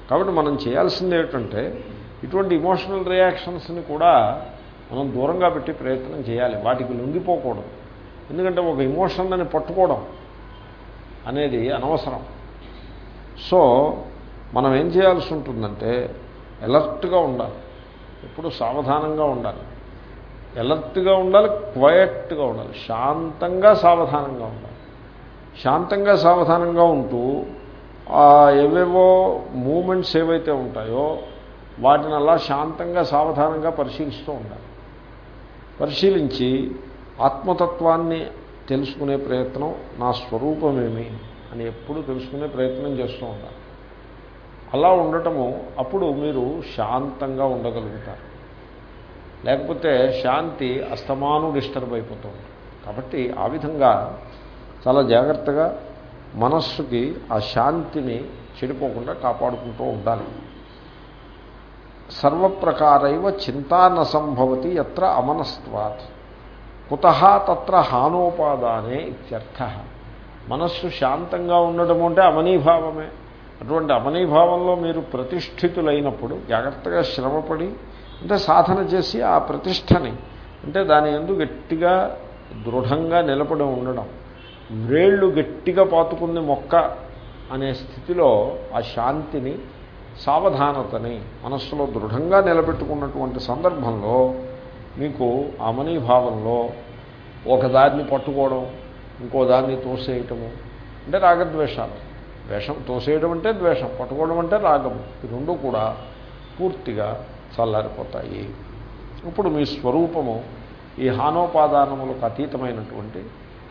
[SPEAKER 1] కాబట్టి మనం చేయాల్సింది ఏంటంటే ఇటువంటి ఇమోషనల్ రియాక్షన్స్ని కూడా మనం దూరంగా పెట్టి ప్రయత్నం చేయాలి. వాటికి లొంగిపోకూడదు. ఎందుకంటే ఒక ఇమోషన్ అని పట్టుకోవడం అనేది అనవసరం. సో మనం ఏం చేయాల్సి ఉంటుందంటే ఎలర్ట్గా ఉండాలి. ఎప్పుడు సావధానంగా ఉండాలి. ఎలర్ట్గా ఉండాలి క్వయట్గా ఉండాలి. శాంతంగా సావధానంగా ఉండాలి. శాంతంగా సావధానంగా ఉంటూ ఏవేవో మూమెంట్స్ ఏవైతే ఉంటాయో వాటిని అలా శాంతంగా సావధానంగా పరిశీలిస్తూ ఉండాలి. పరిశీలించి ఆత్మతత్వాన్ని తెలుసుకునే ప్రయత్నం నా స్వరూపమేమి అని ఎప్పుడు తెలుసుకునే ప్రయత్నం చేస్తూ ఉండాలి అలా ఉండటము అప్పుడు మీరు శాంతంగా ఉండగలుగుతారు. లేకపోతే శాంతి అస్తమాను డిస్టర్బ్ అయిపోతూ ఉంటుంది. కాబట్టి ఆ విధంగా చాలా జాగ్రత్తగా మనస్సుకి ఆ శాంతిని చెడిపోకుండా కాపాడుకుంటూ ఉండాలి. సర్వప్రకారైవ చింతాన సంభవతి ఎత్ర అమనస్త్వాత్. కుత తత్ర హానోపాదానే ఇత్యర్థ. మనస్సు శాంతంగా ఉండడం అంటే అమనీభావమే అటువంటి అమనీభావంలో మీరు ప్రతిష్ఠితులైనప్పుడు జాగ్రత్తగా శ్రమపడి అంటే సాధన చేసి ఆ ప్రతిష్టని అంటే దాని ఎందు గట్టిగా దృఢంగా నిలబడి ఉండడం. వ్రేళ్ళు గట్టిగా పాతుకుంది మొక్క అనే స్థితిలో ఆ శాంతిని సావధానతని మనస్సులో దృఢంగా నిలబెట్టుకున్నటువంటి సందర్భంలో మీకు అమనీభావంలో ఒకదాన్ని పట్టుకోవడం ఇంకో దాన్ని తోసేయటము అంటే రాగద్వేషాలు. ద్వేషం తోసేయడం అంటే ద్వేషం పట్టుకోవడం అంటే రాగము. ఈ రెండు కూడా పూర్తిగా చల్లారిపోతాయి. ఇప్పుడు మీ స్వరూపము ఈ హానోపాదానములకు అతీతమైనటువంటి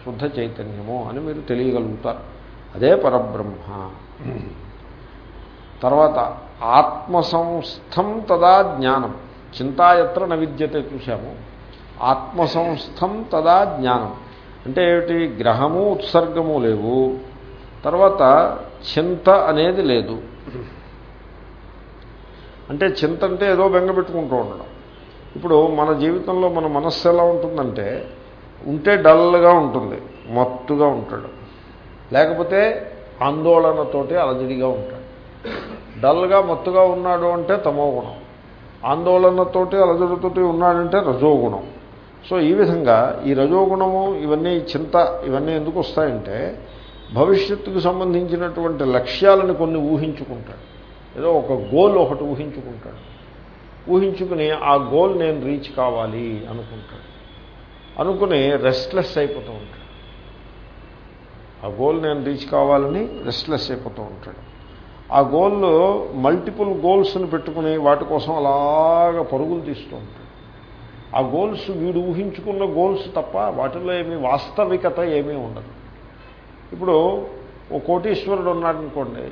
[SPEAKER 1] శుద్ధ చైతన్యము అని మీరు తెలియగలుగుతారు. అదే పరబ్రహ్మ. తర్వాత ఆత్మసంస్థం తదా జ్ఞానం. చింతాయత్ర నవిద్యతే చూశాము. ఆత్మసంస్థం తదా జ్ఞానం. అంటే ఏమిటి? గ్రహము ఉత్సర్గము లేవు. తర్వాత చింత అనేది లేదు. అంటే చింత అంటే ఏదో బెంగపెట్టుకుంటూ ఉండడం. ఇప్పుడు మన జీవితంలో మన మనస్సు ఎలా ఉంటుందంటే ఉంటే డల్గా ఉంటుంది మత్తుగా ఉంటాడు. లేకపోతే ఆందోళనతోటి అలజడిగా ఉంటాడు. డల్గా మత్తుగా ఉన్నాడు అంటే తమో గుణం. ఆందోళనతోటి అలజడితోటి ఉన్నాడంటే రజోగుణం సో ఈ విధంగా ఈ రజోగుణము ఇవన్నీ చింత ఇవన్నీ ఎందుకు వస్తాయంటే భవిష్యత్తుకు సంబంధించినటువంటి లక్ష్యాలను కొన్ని ఊహించుకుంటాడు. ఏదో ఒక గోల్ ఒకటి ఊహించుకుంటాడు. ఊహించుకుని ఆ గోల్ నేను రీచ్ కావాలి అనుకుంటాడు. అనుకుని రెస్ట్లెస్ అయిపోతూ ఉంటాడు. ఆ గోల్ నేను రీచ్ కావాలని రెస్ట్లెస్ అయిపోతూ ఉంటాడు. ఆ గోల్లో మల్టిపుల్ గోల్స్ని పెట్టుకుని వాటి కోసం అలాగ పరుగులు తీస్తూ ఉంటాడు ఆ గోల్స్ వీడు ఊహించుకున్న గోల్స్ తప్ప వాటిలో ఏమీ వాస్తవికత ఏమీ ఉండదు. ఇప్పుడు ఓ కోటీశ్వరుడు ఉన్నాడనుకోండి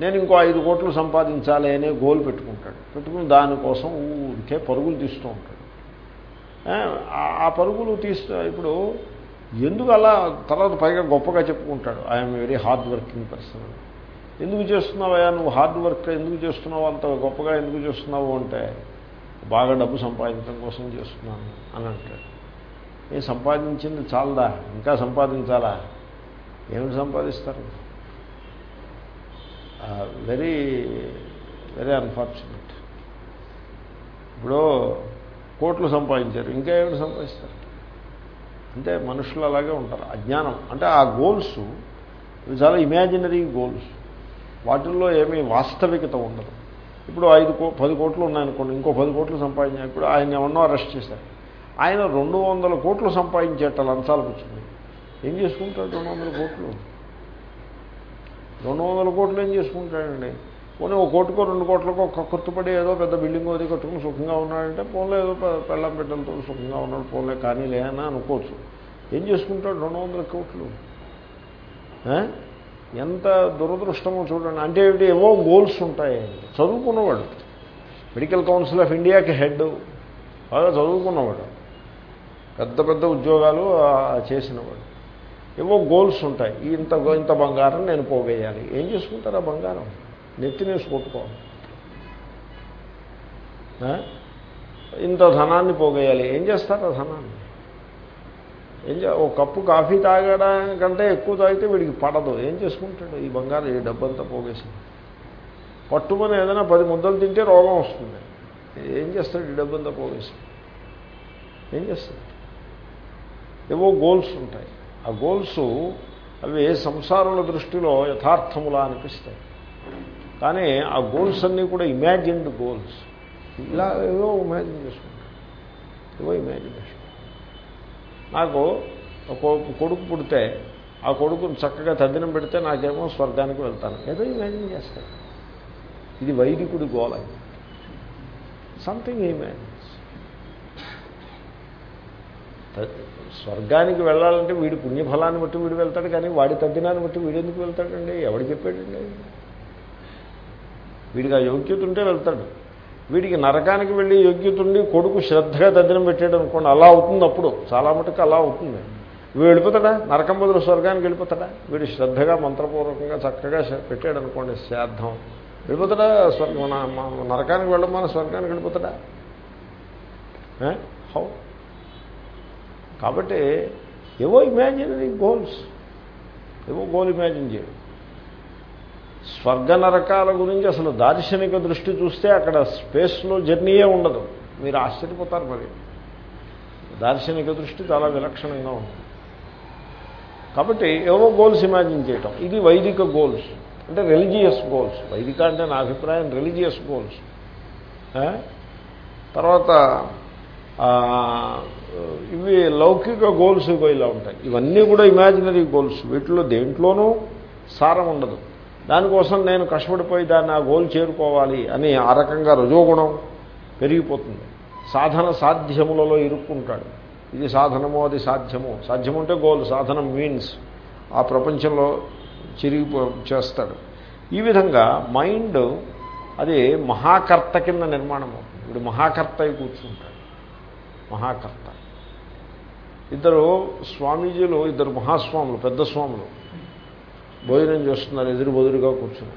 [SPEAKER 1] నేను ఇంకో ఐదు కోట్లు సంపాదించాలి అనే గోల్ పెట్టుకుంటాడు. పెట్టుకుని దానికోసం ఊరికే పరుగులు తీస్తూ ఉంటాడు. ఆ పరుగులు తీస్తూ ఇప్పుడు ఎందుకు అలా తర్వాత పైగా గొప్పగా చెప్పుకుంటాడు I'm very hard working person ఎందుకు చేస్తున్నావయ్యా? నువ్వు హార్డ్ వర్క్ ఎందుకు చేస్తున్నావు? అంత గొప్పగా ఎందుకు చేస్తున్నావు అంటే బాగా డబ్బు సంపాదించడం కోసం చేస్తున్నాను అని అంటాడు. నేను సంపాదించింది చాలదా? ఇంకా సంపాదించాలా? ఏమిటి సంపాదిస్తారు? వెరీ వెరీ అన్ఫార్చునేట్ ఇప్పుడు కోట్లు సంపాదించారు ఇంకా ఏమిటి సంపాదిస్తారు? అంటే మనుషులు అలాగే ఉంటారు. అజ్ఞానం అంటే ఆ గోల్స్ ఇవి చాలా ఇమాజినరీ గోల్స్ వాటిల్లో ఏమీ వాస్తవికత ఉండదు. ఇప్పుడు ఐదు కో పది కోట్లు ఉన్నాయనుకోండి ఇంకో పది కోట్లు సంపాదించారు ఇప్పుడు ఆయన ఏమన్నా అరెస్ట్ చేశారు. ఆయన రెండు వందల కోట్లు సంపాదించేట లంచాలకు వచ్చింది. ఏం చేసుకుంటాడు రెండు వందల కోట్లు? రెండు వందల కోట్లు ఏం చేసుకుంటాడండి? పోనీ ఒక కోటికో రెండు కోట్లకో ఒక కొట్టుపడి ఏదో పెద్ద బిల్డింగ్ అది కట్టుకుని సుఖంగా ఉన్నాడంటే పోన్లే ఏదో పెళ్ళం బిడ్డలతో సుఖంగా ఉన్నాడు పోన్లే కానీ లేనా అనుకోవచ్చు. ఏం చేసుకుంటాడు రెండు వందల కోట్లు? ఎంత దురదృష్టమో చూడండి. అంటే ఏమిటి? ఏవో గోల్స్ ఉంటాయి. చదువుకున్నవాడు. మెడికల్ కౌన్సిల్ ఆఫ్ ఇండియాకి హెడ్ బాగా చదువుకున్నవాడు. పెద్ద పెద్ద ఉద్యోగాలు చేసినవాడు. ఏవో గోల్స్ ఉంటాయి. ఇంత ఇంత బంగారం నేను పోగేయాలి. ఏం చేసుకుంటారా బంగారం? నెత్తినేసి కొట్టుకోవాలి. ఇంత ధనాన్ని పోగేయాలి. ఏం చేస్తారా ధనాన్ని? ఏం చే ఒక కప్పు కాఫీ తాగడానికంటే ఎక్కువ తాగితే వీడికి పడదు. ఏం చేసుకుంటాడు ఈ బంగారు ఈ డబ్బంతా పోగేసి? పట్టుమని ఏదైనా పది ముద్దలు తింటే రోగం వస్తుంది. ఏం చేస్తాడు ఈ డబ్బంతా పోగేసి? ఏం చేస్తాడు? ఏవో గోల్స్ ఉంటాయి. ఆ గోల్స్ అవి సంసారుల దృష్టిలో యథార్థములా అనిపిస్తాయి. కానీ ఆ గోల్స్ అన్నీ కూడా ఇమాజిన్డ్ గోల్స్. ఇలా ఏవో ఇమాజిన్ చేసుకుంటాం ఏవో ఇమాజినేషన్. నాకు కొడుకు పుడితే ఆ కొడుకుని చక్కగా తద్దినం పెడితే నాకేమో స్వర్గానికి వెళ్తాను. ఏదో ఇమాజిన్ చేస్తాను ఇది వైదికుడి గోల. సంథింగ్ ఇమాజిన్స్ స్వర్గానికి వెళ్ళాలంటే వీడి పుణ్యఫలాన్ని బట్టి వీడు వెళ్తాడు కానీ వాడి తద్దినాన్ని బట్టి వీడు ఎందుకు వెళ్తాడండి? ఎవడు చెప్పాడండి? వీడికి ఆ యోగ్యత ఉంటే వెళ్తాడు. వీడికి నరకానికి వెళ్ళి యోగ్యత ఉండి కొడుకు శ్రద్ధగా తద్దినం పెట్టాడు అనుకోండి అలా అవుతుంది అప్పుడు. చాలా మటుకు అలా అవుతుంది. వీడు వెళ్ళిపోతాడా? నరకం బదులు స్వర్గానికి వెళ్ళిపోతాడా? వీడు శ్రద్ధగా మంత్రపూర్వకంగా చక్కగా పెట్టాడు అనుకోండి శ్రాద్ధం. వెళ్ళిపోతాడా స్వర్గం? నరకానికి వెళ్ళడం మన స్వర్గానికి వెళ్ళిపోతాడా? హౌ? కాబట్టి ఏవో ఇమాజినరీ గోల్స్ ఏవో గోల్ ఇమాజిన్ చేయడం స్వర్గ నరకాల గురించి అసలు దార్శనిక దృష్టి చూస్తే అక్కడ స్పేస్లో జర్నీయే ఉండదు. మీరు ఆశ్చర్యపోతారు మరి. దార్శనిక దృష్టి చాలా విలక్షణంగా ఉంటుంది. కాబట్టి ఏవో గోల్స్ ఇమాజిన్ చేయటం. ఇది వైదిక గోల్స్. అంటే రిలీజియస్ గోల్స్. వైదిక అంటే నా అభిప్రాయం రిలీజియస్ గోల్స్. తర్వాత ఇవి లౌకిక గోల్స్ ఇలా ఉంటాయి. ఇవన్నీ కూడా ఇమాజినరీ గోల్స్. వీటిలో దేంట్లోనూ సారం ఉండదు. దానికోసం నేను కష్టపడిపోయి దాన్ని ఆ గోల్ చేరుకోవాలి అని ఆ రకంగా రజోగుణం పెరిగిపోతుంది. సాధన సాధ్యములలో ఇరుక్కుంటాడు. ఇది సాధనమో అది సాధ్యము. సాధ్యము అంటే గోల్ సాధనం మీన్స్ ఆ ప్రపంచంలో చిరిగిపో చేస్తాడు. ఈ విధంగా మైండ్ అది మహాకర్త కింద నిర్మాణం అవుతుంది. ఇప్పుడు మహాకర్త అయి కూర్చుంటాడు. మహాకర్త. ఇద్దరు స్వామీజీలు ఇద్దరు మహాస్వాములు పెద్ద స్వాములు. భోజనం చేస్తున్నారు ఎదురు బదురుగా కూర్చుని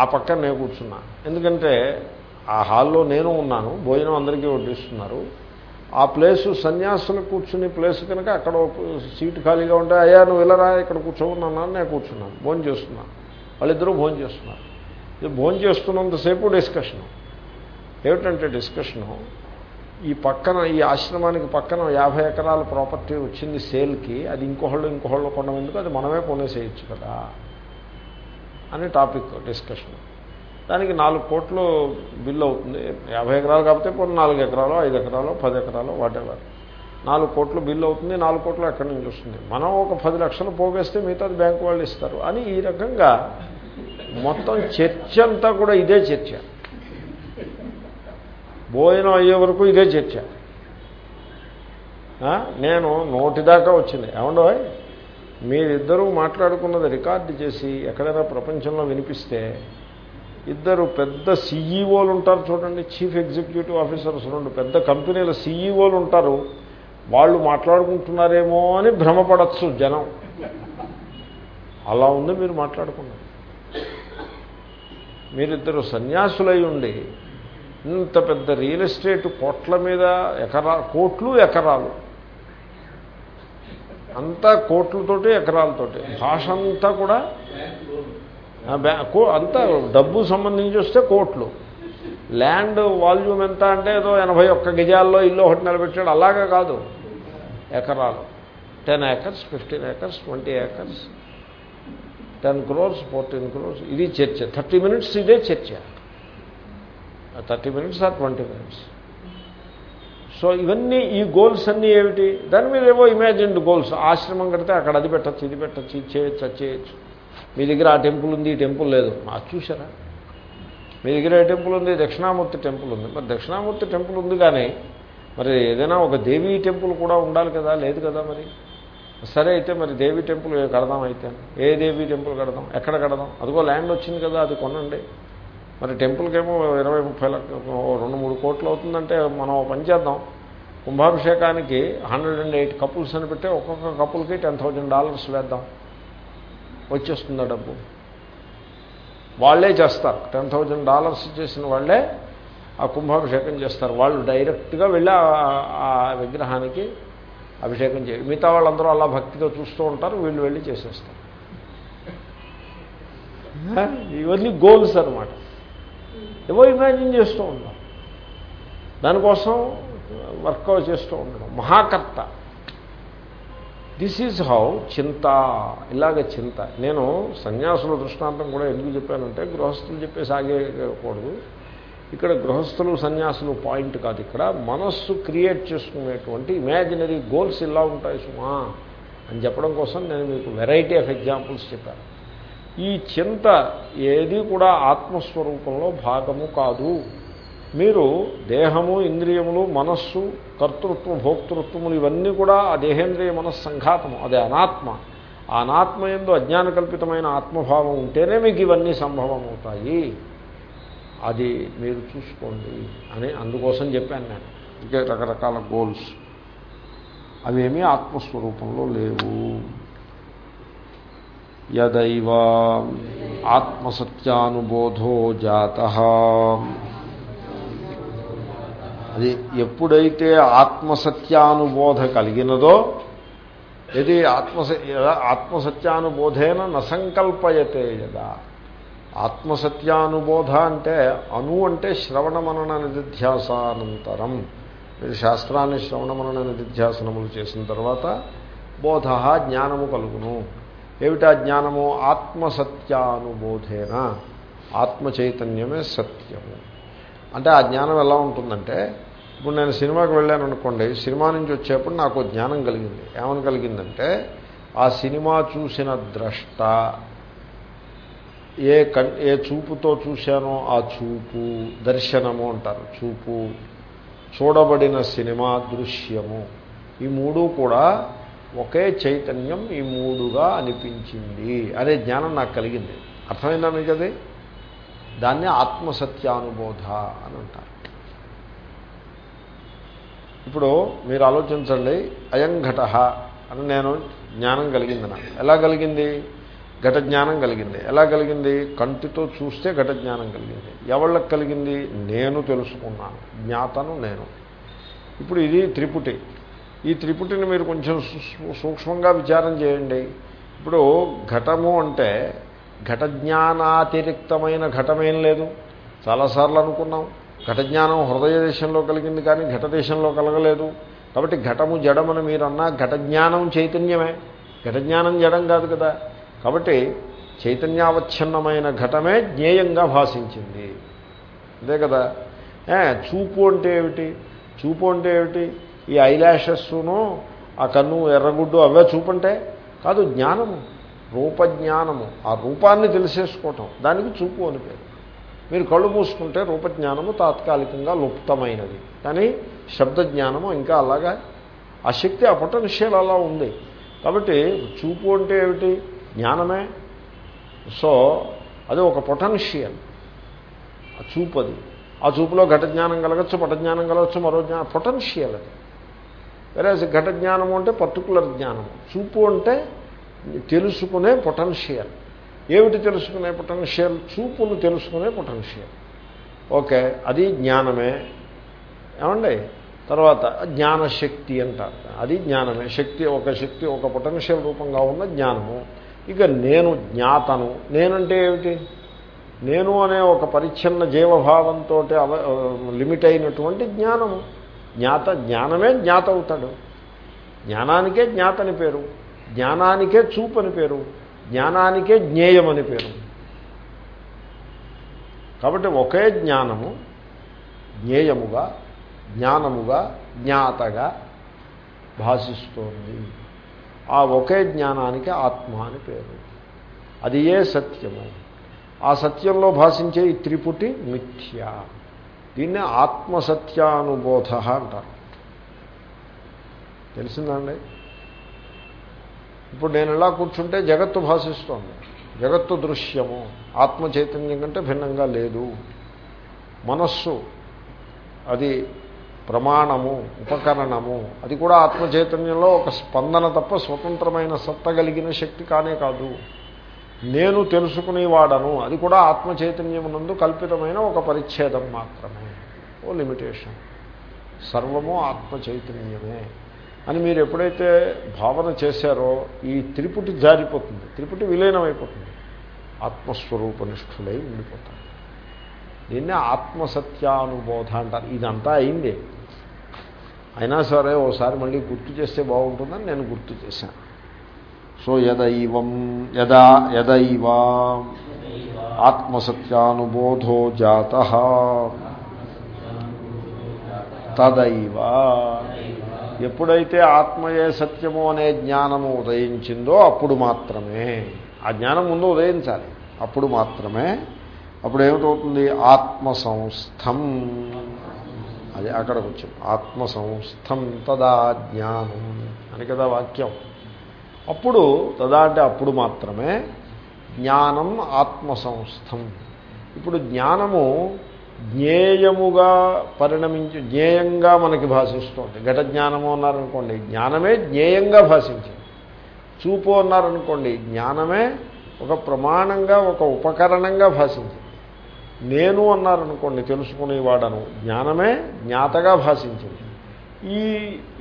[SPEAKER 1] ఆ పక్కన నేను కూర్చున్నా. ఎందుకంటే ఆ హాల్లో నేను ఉన్నాను భోజనం అందరికీ వడ్డిస్తున్నారు. ఆ ప్లేసు సన్యాసులు కూర్చునే ప్లేస్ కనుక అక్కడ సీటు ఖాళీగా ఉంటే అయ్యా నువ్వు వెళ్ళరా ఇక్కడ కూర్చోకున్నాను నేను కూర్చున్నాను. భోజనం చేస్తున్నాను వాళ్ళిద్దరూ భోజనం చేస్తున్నారు. ఇది భోజనం చేస్తున్నంతసేపు డిస్కషను. ఏమిటంటే డిస్కషను ఈ పక్కన ఈ ఆశ్రమానికి పక్కన యాభై ఎకరాల ప్రాపర్టీ వచ్చింది సేల్కి అది ఇంకోహళ్ళు ఇంకోహళ్ళు కొనమెందుకు అది మనమే కొనేసేయచ్చు కదా అని టాపిక్ డిస్కషన్. దానికి నాలుగు కోట్లు బిల్లు అవుతుంది. యాభై ఎకరాలు కాకపోతే కొన్ని నాలుగు ఎకరాలు ఐదు ఎకరాలు పది ఎకరాలు వాటెవర్. నాలుగు కోట్లు బిల్లు అవుతుంది. నాలుగు కోట్లు ఎక్కడి నుంచి వస్తుంది? మనం ఒక పది లక్షలు పోగేస్తే మిగతాది బ్యాంకు వాళ్ళు ఇస్తారు. అని ఈ రకంగా మొత్తం చర్చ అంతా కూడా ఇదే చర్చ. భోజనం అయ్యే వరకు ఇదే చర్చ. నేను నోటి దాకా వచ్చింది. ఏమండో మీరిద్దరూ మాట్లాడుకున్నది రికార్డు చేసి ఎక్కడైనా ప్రపంచంలో వినిపిస్తే ఇద్దరు పెద్ద సీఈఓలు ఉంటారు చూడండి చీఫ్ ఎగ్జిక్యూటివ్ ఆఫీసర్స్ రెండు పెద్ద కంపెనీల సీఈఓలు ఉంటారు. వాళ్ళు మాట్లాడుకుంటున్నారేమో అని భ్రమపడచ్చు జనం. అలా ఉంది మీరు మాట్లాడుకున్నారు మీరిద్దరు సన్యాసులై ఉండి ఇంత పెద్ద రియల్ ఎస్టేట్ కోట్ల మీద ఎకరా కోట్లు ఎకరాలు. అంతా కోట్లతోటి ఎకరాలతోటి. భాష అంతా కూడా అంతా డబ్బు సంబంధించి వస్తే కోట్లు. ల్యాండ్ వాల్యూమ్ ఎంత అంటే ఏదో ఎనభై ఒక్క గజాల్లో ఇల్లు ఒకటి నిలబెట్టాడు. అలాగే కాదు. ఎకరాలు. Ten acres fifteen acres twenty acres ten crores fourteen crores. ఇది చర్చ. థర్టీ మినిట్స్ ఇదే చర్చ. Thirty minutes or twenty minutes. So ఇవన్నీ ఈ గోల్స్ అన్నీ ఏమిటి? దాని మీద ఏవో ఇమాజిన్డ్ గోల్స్ ఆశ్రమం కడితే అక్కడ అది పెట్టచ్చు ఇది పెట్టచ్చు ఇది చేయొచ్చు అది చేయొచ్చు. మీ దగ్గర ఆ టెంపుల్ ఉంది ఈ టెంపుల్ లేదు. అది చూసారా మీ దగ్గర ఏ టెంపుల్ ఉంది? దక్షిణామూర్తి టెంపుల్ ఉంది. మరి దక్షిణామూర్తి టెంపుల్ ఉంది కానీ మరి ఏదైనా ఒక దేవీ టెంపుల్ కూడా ఉండాలి కదా? లేదు కదా మరి? సరే అయితే మరి దేవీ టెంపుల్ కడదాం అయితే. ఏ దేవీ టెంపుల్ కడదాం? ఎక్కడ కడదాం? అదిగో ల్యాండ్ వచ్చింది కదా అది కొనండి. మరి టెంపుల్కేమో ఇరవై ముప్పై రెండు మూడు కోట్లు అవుతుందంటే మనం పని చేద్దాం. కుంభాభిషేకానికి హండ్రెడ్ అండ్ ఎయిట్ కపుల్స్ అని పెట్టి ఒక్కొక్క కపుల్కి టెన్ థౌజండ్ డాలర్స్ వేద్దాం. వచ్చేస్తుందా డబ్బు. వాళ్ళే చేస్తారు. టెన్ థౌజండ్ డాలర్స్ చేసిన వాళ్ళే ఆ కుంభాభిషేకం చేస్తారు. వాళ్ళు డైరెక్ట్గా వెళ్ళి ఆ- విగ్రహానికి అభిషేకం చేయాలి మిగతా వాళ్ళందరూ అలా భక్తితో చూస్తూ ఉంటారు వీళ్ళు వెళ్ళి చేసేస్తారు. ఇవన్నీ గోల్స్ అనమాట ఏవో ఇమాజిన్ చేస్తూ ఉంటాం దానికోసం వర్క్ చేస్తూ ఉండడం మహాకర్త. దిస్ ఈజ్ హౌ చింత ఇలాగ చింత. నేను సన్యాసుల దృష్టాంతం కూడా ఎందుకు చెప్పానంటే గృహస్థులు చెప్పేసి ఆగేయకూడదు ఇక్కడ గృహస్థులు సన్యాసులు పాయింట్ కాదు ఇక్కడ. మనస్సు క్రియేట్ చేసుకునేటువంటి ఇమాజినరీ గోల్స్ ఇలా ఉంటాయి సుమా అని చెప్పడం కోసం నేను మీకు వెరైటీ ఆఫ్ ఎగ్జాంపుల్స్ చెప్పాను. ఈ చింత ఏది కూడా ఆత్మస్వరూపంలో భాగము కాదు. మీరు దేహము ఇంద్రియములు మనస్సు కర్తృత్వం భోక్తృత్వములు ఇవన్నీ కూడా ఆ దేహేంద్రియ మనస్సు సంఘాతము అదే అనాత్మ. అనాత్మ ఎందు అజ్ఞాన కల్పితమైన ఆత్మభావం ఉంటేనే మీకు ఇవన్నీ సంభవం అవుతాయి అది మీరు చూసుకోండి అని అందుకోసం చెప్పాను నేను. ఇంకా రకరకాల గోల్స్. అవేమీ ఆత్మస్వరూపంలో లేవు. యదైవ ఆత్మసత్యానుబోధో జాత. అది ఎప్పుడైతే ఆత్మసత్యానుబోధ కలిగినదో ఇది ఆత్మస ఆత్మసత్యానుబోధేన నసంకల్పయతే యదా. ఆత్మసత్యానుబోధ అంటే అను అంటే శ్రవణమనన నిధ్యాసానంతరం నిధిధ్యాసానంతరం. మీరు శాస్త్రాన్ని శ్రవణమనన నిధ్యాసనములు చేసిన తర్వాత బోధ జ్ఞానము కలుగును. ఏమిటా జ్ఞానము? ఆత్మసత్యానుబోధేన. ఆత్మచైతన్యమే సత్యము. అంటే ఆ జ్ఞానం ఎలా ఉంటుందంటే ఇప్పుడు నేను సినిమాకి వెళ్ళాను అనుకోండి సినిమా నుంచి వచ్చేప్పుడు నాకు జ్ఞానం కలిగింది. ఏమని కలిగిందంటే ఆ సినిమా చూసిన ద్రష్ట ఏ కన్ ఏ చూపుతో చూశానో ఆ చూపు దర్శనము అంటారు చూపు. చూడబడిన సినిమా దృశ్యము. ఈ మూడు కూడా ఒకే చైతన్యం ఈ మూడుగా అనిపించింది. అనే జ్ఞానం నాకు కలిగింది. అర్థమైందా మీకు అది? దాన్ని ఆత్మసత్యానుబోధ అని అంటారు. ఇప్పుడు మీరు ఆలోచించండి అయం ఘట అని నేను జ్ఞానం కలిగింది నాకు. ఎలా కలిగింది? ఘట జ్ఞానం కలిగింది. ఎలా కలిగింది? కంటితో చూస్తే ఘట జ్ఞానం కలిగింది. ఎవళ్ళకి కలిగింది? నేను తెలుసుకున్నాను. జ్ఞాతను నేను. ఇప్పుడు ఇది త్రిపుటి. ఈ త్రిపుటిని మీరు కొంచెం సూక్ష్మంగా విచారం చేయండి. ఇప్పుడు ఘటము అంటే ఘట జ్ఞానాతిరిక్తమైన ఘటమేం లేదు. చాలాసార్లు అనుకున్నాం. ఘట జ్ఞానం హృదయ దేశంలో కలిగింది కానీ ఘట దేశంలో కలగలేదు. కాబట్టి ఘటము జడమని మీరన్నా ఘట జ్ఞానం చైతన్యమే. ఘట జ్ఞానం జడం కాదు కదా. కాబట్టి చైతన్యావచ్ఛిన్నమైన ఘటమే జ్ఞేయంగా భాషించింది. అంతే కదా. చూపు అంటే ఏమిటి? చూపు అంటే ఏమిటి? ఈ ఐలాషస్సును ఆ కన్ను ఎర్రగుడ్డు అవే చూపంటే కాదు జ్ఞానము రూపజ్ఞానము. ఆ రూపాన్ని తెలిసేసుకోవటం. దానికి చూపు అని పేరు. మీరు కళ్ళు మూసుకుంటే రూపజ్ఞానము తాత్కాలికంగా లుప్తమైనది. కానీ శబ్దజ్ఞానము ఇంకా అలాగా ఆ శక్తి ఆ పొటెన్షియల్ అలా ఉంది. కాబట్టి చూపు అంటే ఏమిటి? జ్ఞానమే. సో అది ఒక పొటెన్షియల్ చూపు అది ఆ చూపులో ఘట జ్ఞానం కలగచ్చు పటజ్ఞానం కలగచ్చు మరో జ్ఞానం పొటెన్షియల్ అది వేరే ఘట జ్ఞానము అంటే పర్టికులర్ జ్ఞానము చూపు అంటే తెలుసుకునే పొటెన్షియల్ ఏమిటి తెలుసుకునే పొటెన్షియల్ చూపును తెలుసుకునే పొటెన్షియల్ ఓకే అది జ్ఞానమే. ఏమండి? తర్వాత జ్ఞానశక్తి అంటారు. అది జ్ఞానమే. శక్తి ఒక శక్తి ఒక పొటెన్షియల్ రూపంగా ఉన్న జ్ఞానము. ఇక నేను జ్ఞాతను. నేనంటే ఏమిటి? నేను అనే ఒక పరిచ్ఛిన్న జీవభావంతో అవ లిమిట్ అయినటువంటి జ్ఞానము. జ్ఞాత జ్ఞానమే జ్ఞాత అవుతాడు జ్ఞానానికే జ్ఞాతని పేరు జ్ఞానానికే చూపని పేరు జ్ఞానానికే జ్ఞేయమని పేరు. కాబట్టి ఒకే జ్ఞానము జ్ఞేయముగా జ్ఞానముగా జ్ఞాతగా భాషిస్తోంది ఆ ఒకే జ్ఞానానికి ఆత్మ అని పేరు. అది ఏ సత్యము? ఆ సత్యంలో భాషించే ఈ త్రిపుటి మిథ్య. దీన్నే ఆత్మసత్యానుబోధ అంటారు. తెలిసిందండి? ఇప్పుడు నేను ఇలా కూర్చుంటే జగత్తు భాషిస్తోంది. జగత్తు దృశ్యము ఆత్మ చైతన్యం కంటే భిన్నంగా లేదు. మనస్సు అది ప్రమాణము ఉపకరణము అది కూడా ఆత్మ చైతన్యంలో ఒక స్పందన తప్ప స్వతంత్రమైన సత్త కలిగిన శక్తి కానే కాదు. నేను తెలుసుకునేవాడను. అది కూడా ఆత్మ చైతన్యమునందు కల్పితమైన ఒక పరిచ్ఛేదం మాత్రమే. ఓ లిమిటేషన్. సర్వము ఆత్మ చైతన్యమే అని మీరు ఎప్పుడైతే భావన చేశారో ఈ త్రిపుటి జారిపోతుంది. త్రిపుటి విలీనమైపోతుంది. ఆత్మస్వరూపనిష్ఠులై ఉండిపోతారు. దీన్నే ఆత్మసత్యానుబోధ అంటారు. ఇదంతా అయింది. అయినా సరే ఓసారి మళ్ళీ గుర్తు చేస్తే బాగుంటుందని నేను గుర్తు చేశాను. సో యదైవం యదా యదైవా ఆత్మసత్యానుబోధో జాత. తదైవ. ఎప్పుడైతే ఆత్మయే సత్యము అనే జ్ఞానము ఉదయించిందో అప్పుడు మాత్రమే. ఆ జ్ఞానం ముందు ఉదయించాలి. అప్పుడు మాత్రమే. అప్పుడు ఏమిటవుతుంది? ఆత్మసంస్థం. అది అక్కడికి వచ్చాం. ఆత్మసంస్థం తదా జ్ఞానం అని కదా వాక్యం. అప్పుడు తదా అంటే అప్పుడు మాత్రమే జ్ఞానం ఆత్మసంస్థం. ఇప్పుడు జ్ఞానము జ్ఞేయముగా పరిణమించి జ్ఞేయంగా మనకి భాషిస్తుంది. ఘట జ్ఞానము అన్నారనుకోండి జ్ఞానమే జ్ఞేయంగా భాషించింది. చూపు అన్నారనుకోండి జ్ఞానమే ఒక ప్రమాణంగా ఒక ఉపకరణంగా భాషించింది. నేను అన్నారనుకోండి తెలుసుకునేవాడను జ్ఞానమే జ్ఞాతగా భాషించింది. ఈ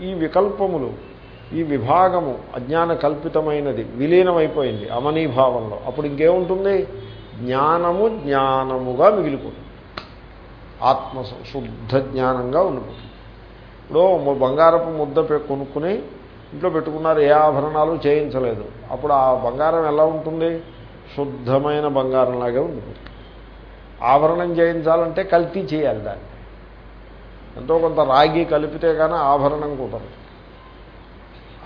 [SPEAKER 1] ఈ వికల్పములు ఈ విభాగము అజ్ఞాన కల్పితమైనది విలీనమైపోయింది అమనీభావంలో అప్పుడు ఇంకేముంటుంది? జ్ఞానము జ్ఞానముగా మిగిలిపోతుంది. ఆత్మ శుద్ధ జ్ఞానంగా ఉండిపోతుంది. ఇప్పుడు బంగారపు ముద్ద కొనుక్కుని ఇంట్లో పెట్టుకున్నారు ఏ ఆభరణాలు చేయించలేదు. అప్పుడు ఆ బంగారం ఎలా ఉంటుంది? శుద్ధమైన బంగారంలాగే ఉండిపోతుంది. ఆభరణం చేయించాలంటే కల్తీ చేయాలి దాన్ని. ఎంతో కొంత రాగి కలిపితే కానీ ఆభరణం కుదరదు.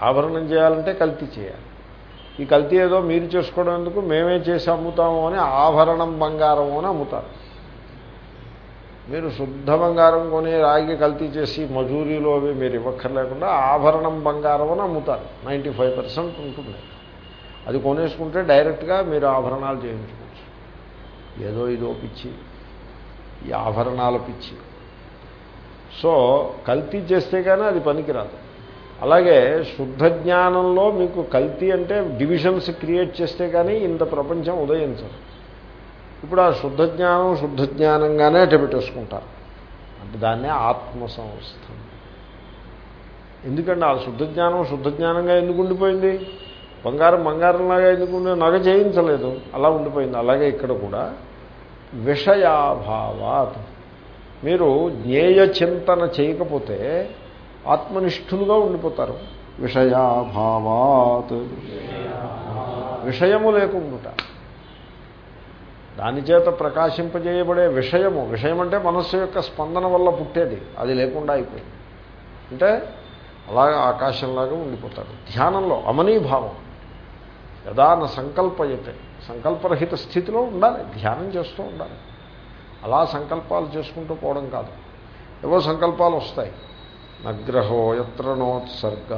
[SPEAKER 1] ఆభరణం చేయాలంటే కల్తీ చేయాలి. ఈ కల్తీ ఏదో మీరు చేసుకోవడం ఎందుకు? మేమే చేసి అమ్ముతాము అని ఆభరణం బంగారం అని అమ్ముతారు. మీరు శుద్ధ బంగారం కొని రాగి కల్తీ చేసి మజూరీలో అవి మీరు ఇవ్వక్కర్లేకుండా ఆభరణం బంగారం అని అమ్ముతారు. నైంటీ ఉంటుంది. అది కొనేసుకుంటే డైరెక్ట్గా మీరు ఆభరణాలు చేయించుకోవచ్చు. ఏదో ఇదో పిచ్చి. ఈ ఆభరణాల పిచ్చి. సో కల్తీ చేస్తే కానీ అది పనికిరాదు. అలాగే శుద్ధ జ్ఞానంలో మీకు కల్తీ అంటే డివిజన్స్ క్రియేట్ చేస్తే కానీ ఇంత ప్రపంచం ఉదయించదు ఇప్పుడు ఆ శుద్ధ జ్ఞానం శుద్ధ జ్ఞానంగానే అట్ట పెట్టేసుకుంటారు. అంటే దాన్నే ఆత్మ సంస్థ ఎందుకంటే ఆ శుద్ధ జ్ఞానం శుద్ధ జ్ఞానంగా ఎందుకు ఉండిపోయింది? బంగారం బంగారంలాగా ఎందుకు నగ చేయించలేదు. అలా ఉండిపోయింది. అలాగే ఇక్కడ కూడా విషయాభావాత్. మీరు జ్ఞేయ చింతన చేయకపోతే ఆత్మనిష్ఠులుగా ఉండిపోతారు. విషయాభావాత్. విషయము లేకుండుట. దాని చేత ప్రకాశింపజేయబడే విషయము. విషయం అంటే మనస్సు యొక్క స్పందన వల్ల పుట్టేది. అది లేకుండా అయిపోయింది. అంటే అలాగా ఆకాశంలాగా ఉండిపోతాడు ధ్యానంలో అమనీభావం. యదాన సంకల్పయతే. సంకల్పరహిత స్థితిలో ఉండాలి. ధ్యానం చేస్తూ ఉండాలి. అలా సంకల్పాలు చేసుకుంటూ పోవడం కాదు. ఏవో సంకల్పాలు వస్తాయి. నగ్రహో ఎత్రనోత్సర్గ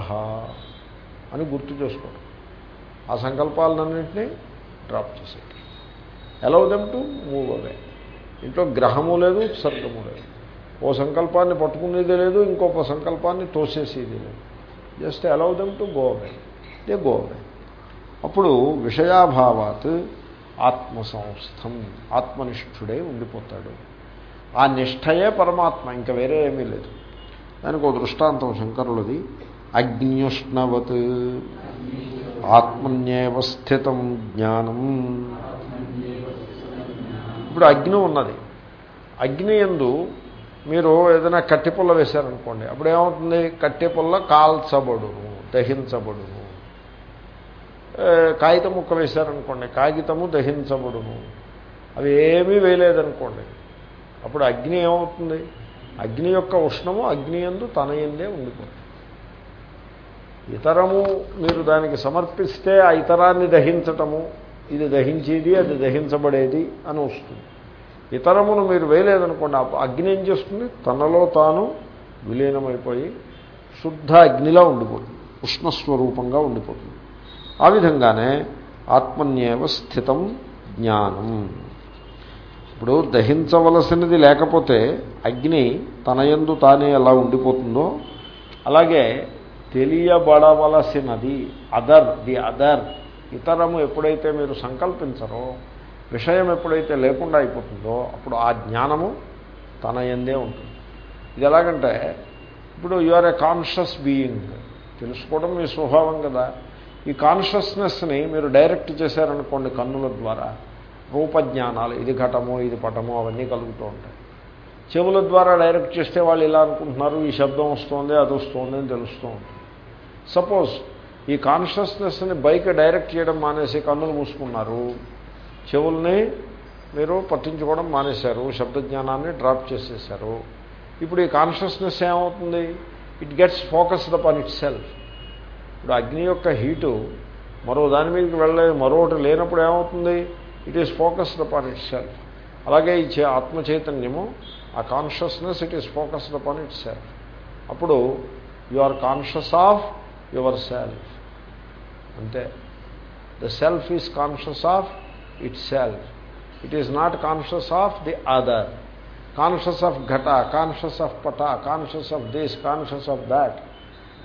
[SPEAKER 1] అని గుర్తు చేసుకోవడం ఆ సంకల్పాలన్నింటినీ డ్రాప్ చేసేది ఎలా దెమ్ టు మూవ్ అవే ఇంట్లో గ్రహము లేదు ఉత్సర్గము లేదు. ఓ సంకల్పాన్ని పట్టుకునేది లేదు ఇంకొక సంకల్పాన్ని తోసేసేది లేదు. Just allow them to go away they go away అప్పుడు విషయాభావాత్ ఆత్మసంస్థం ఆత్మనిష్ఠుడే ఉండిపోతాడు. ఆ నిష్ఠయే పరమాత్మ ఇంకా వేరే ఏమీ లేదు. దానికి ఒక దృష్టాంతం శంకరులది. అగ్నియుష్ణవత్ ఆత్మన్యేవ స్థితం జ్ఞానం. ఇప్పుడు అగ్ని ఉన్నది. అగ్ని ఎందు మీరు ఏదైనా కట్టెపుల్ల వేశారనుకోండి అప్పుడు ఏమవుతుంది? కట్టెపుల్ల కాల్చబడును దహించబడును. కాగితం ముక్క వేశారనుకోండి కాగితము దహించబడును. అవి ఏమీ వేయలేదనుకోండి అప్పుడు అగ్ని ఏమవుతుంది? అగ్ని యొక్క ఉష్ణము అగ్ని ఎందు తన ఎందే ఉండిపోతుంది. ఇతరము మీరు దానికి సమర్పిస్తే ఆ ఇతరాన్ని దహించటము ఇది దహించేది అది దహించబడేది అని వస్తుంది. ఇతరమును మీరు వేయలేదనుకోండి అగ్ని ఏం చేస్తుంది? తనలో తాను విలీనమైపోయి శుద్ధ అగ్నిలా ఉండిపోతుంది ఉష్ణస్వరూపంగా ఉండిపోతుంది. ఆ విధంగానే ఆత్మన్యేవ స్థితం జ్ఞానం. ఇప్పుడు దహించవలసినది లేకపోతే అగ్ని తన యందు తానే ఎలా ఉండిపోతుందో అలాగే తెలియబడవలసినది అదర్ ది అదర్ ఇతరము ఎప్పుడైతే మీరు సంకల్పించరో విషయం ఎప్పుడైతే లేకుండా అయిపోతుందో అప్పుడు ఆ జ్ఞానము తన ఎందే ఉంటుంది. ఇది ఎలాగంటే ఇప్పుడు you are a conscious being తెలుసుకోవడం మీ స్వభావం కదా. ఈ కాన్షియస్నెస్ని మీరు డైరెక్ట్ చేశారనుకోండి కన్నుల ద్వారా. రూపజ్ఞానాలు ఇది ఘటము ఇది పటము అవన్నీ కలుగుతూ ఉంటాయి. చెవుల ద్వారా డైరెక్ట్ చేస్తే వాళ్ళు ఇలా అనుకుంటున్నారు ఈ శబ్దం వస్తుంది అది వస్తుంది అని తెలుస్తూ ఉంటుంది. సపోజ్ ఈ కాన్షియస్నెస్ని బైక్ డైరెక్ట్ చేయడం మానేసి కన్నులు మూసుకున్నారు. చెవుల్ని మీరు పట్టించుకోవడం మానేశారు శబ్దజ్ఞానాన్ని డ్రాప్ చేసేసారు ఇప్పుడు ఈ కాన్షియస్నెస్ ఏమవుతుంది? It gets focused upon itself ఇప్పుడు అగ్ని యొక్క హీటు మరో దాని మీదకి వెళ్ళలేదు మరొకటి లేనప్పుడు ఏమవుతుంది? It is focused upon itself అలాగే ఈ ఆత్మ చైతన్యము ఆ consciousness it is focused upon itself అప్పుడు you are conscious of yourself అంతే. The self is conscious of itself it is not conscious of the other conscious of ఘట conscious of పట conscious of this conscious of that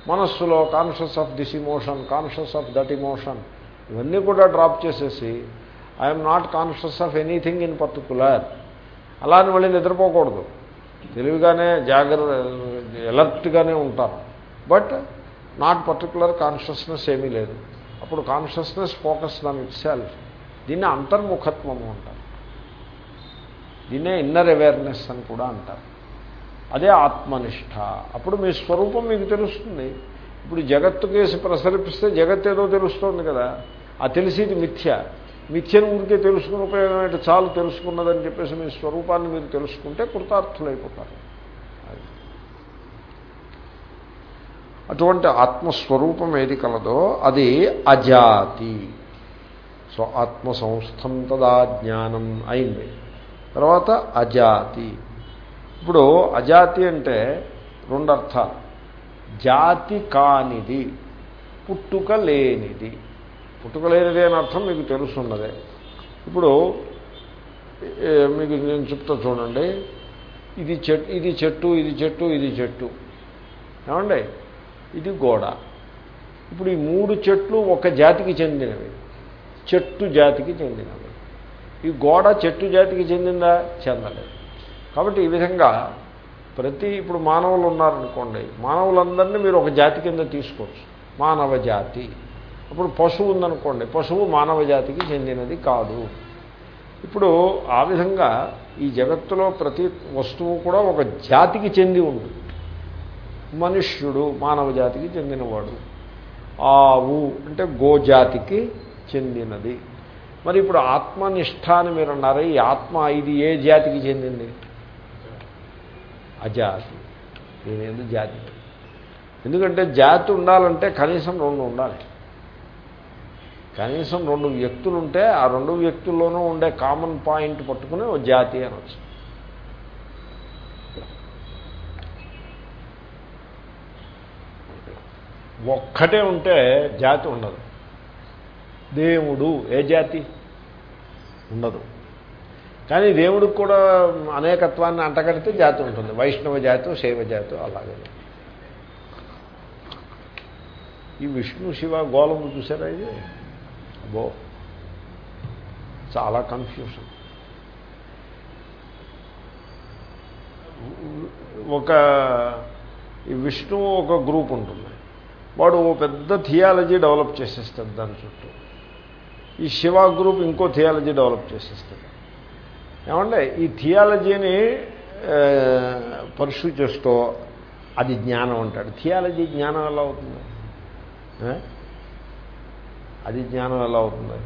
[SPEAKER 1] మనస్సులో conscious of this emotion conscious of that emotion ఇవన్నీ కూడా drop చేసేసి I'm not conscious of anything in particular. అలా అని మళ్ళీ నిద్రపోకూడదు. తెలివిగానే జాగ్రత్త ఎలర్ట్గానే ఉంటారు బట్ నాట్ పర్టికులర్ కాన్షియస్నెస్ ఏమీ లేదు. అప్పుడు కాన్షియస్నెస్ ఫోకస్ దాని ఇట్ సెల్ఫ్ దీన్ని అంతర్ముఖత్వము అంటారు. దీన్నే ఇన్నర్ అవేర్నెస్ అని కూడా అంటారు. అదే ఆత్మనిష్ట. అప్పుడు మీ స్వరూపం మీకు తెలుస్తుంది. ఇప్పుడు జగత్తు కేసి ప్రసరిపిస్తే జగత్ ఏదో తెలుస్తుంది కదా. ఆ తెలిసేది మిథ్య. మిథ్యను ఊరికే తెలుసుకుని ఉపయోగం ఏంటి? చాలు తెలుసుకున్నదని చెప్పేసి మీ స్వరూపాన్ని మీరు తెలుసుకుంటే కృతార్థులైపోతారు. అటువంటి ఆత్మస్వరూపం ఏది కలదో అది అజాతి. సో ఆత్మ సంస్థం తదా జ్ఞానం అయింది. తర్వాత అజాతి. ఇప్పుడు అజాతి అంటే రెండు అర్థాలు జాతి కానిది పుట్టుక లేనిది. పుట్టుకలేనిది అని అర్థం మీకు తెలుసున్నదే. ఇప్పుడు మీకు నేను చెప్తా చూడండి. ఇది చెట్టు ఇది చెట్టు ఇది చెట్టు ఇది చెట్టు. ఏమండి? ఇది గోడ. ఇప్పుడు ఈ మూడు చెట్లు ఒక జాతికి చెందినవి. చెట్టు జాతికి చెందినవి. ఈ గోడ చెట్టు జాతికి చెందిందా? చెందలేదు. కాబట్టి ఈ విధంగా ప్రతి ఇప్పుడు మానవులు ఉన్నారనుకోండి మానవులందరినీ మీరు ఒక జాతి కింద తీసుకోవచ్చు. మానవ జాతి. ఇప్పుడు పశువు ఉందనుకోండి పశువు మానవ జాతికి చెందినది కాదు. ఇప్పుడు ఆ విధంగా ఈ జగత్తులో ప్రతి వస్తువు కూడా ఒక జాతికి చెంది ఉంటుంది. మనుష్యుడు మానవ జాతికి చెందినవాడు. ఆవు అంటే గోజాతికి చెందినది. మరి ఇప్పుడు ఆత్మనిష్ట అని మీరు అన్నారు ఈ ఆత్మ ఇది ఏ జాతికి చెందింది? అజాతి. దీని జాతి. ఎందుకంటే జాతి ఉండాలంటే కనీసం రెండు ఉండాలి. కనీసం రెండు వ్యక్తులు ఉంటే ఆ రెండు వ్యక్తుల్లోనూ ఉండే కామన్ పాయింట్ పట్టుకుని ఓ జాతి అనొచ్చు ఒక్కటే ఉంటే జాతి ఉండదు. దేవుడు ఏ జాతి? ఉండదు. కానీ దేవుడికి కూడా అనేకత్వాన్ని అంటగడితే జాతి ఉంటుంది. వైష్ణవ జాతి శైవ జాతి అలాగే. ఈ విష్ణు శివ గోళము చూసారా ఇది? అబ్బో చాలా కన్ఫ్యూషన్ ఒక ఈ విష్ణువు ఒక గ్రూప్ ఉంటుంది. వాడు ఓ పెద్ద థియాలజీ డెవలప్ చేసేస్తాడు దాని చుట్టూ. ఈ శివ గ్రూప్ ఇంకో థియాలజీ డెవలప్ చేసేస్తాడు. ఏమంటే ఈ థియాలజీని పర్సూ చేస్తూ అది జ్ఞానం అంటాడు. థియాలజీ జ్ఞానం ఎలా అవుతుంది? అది జ్ఞానం ఎలా అవుతుంది?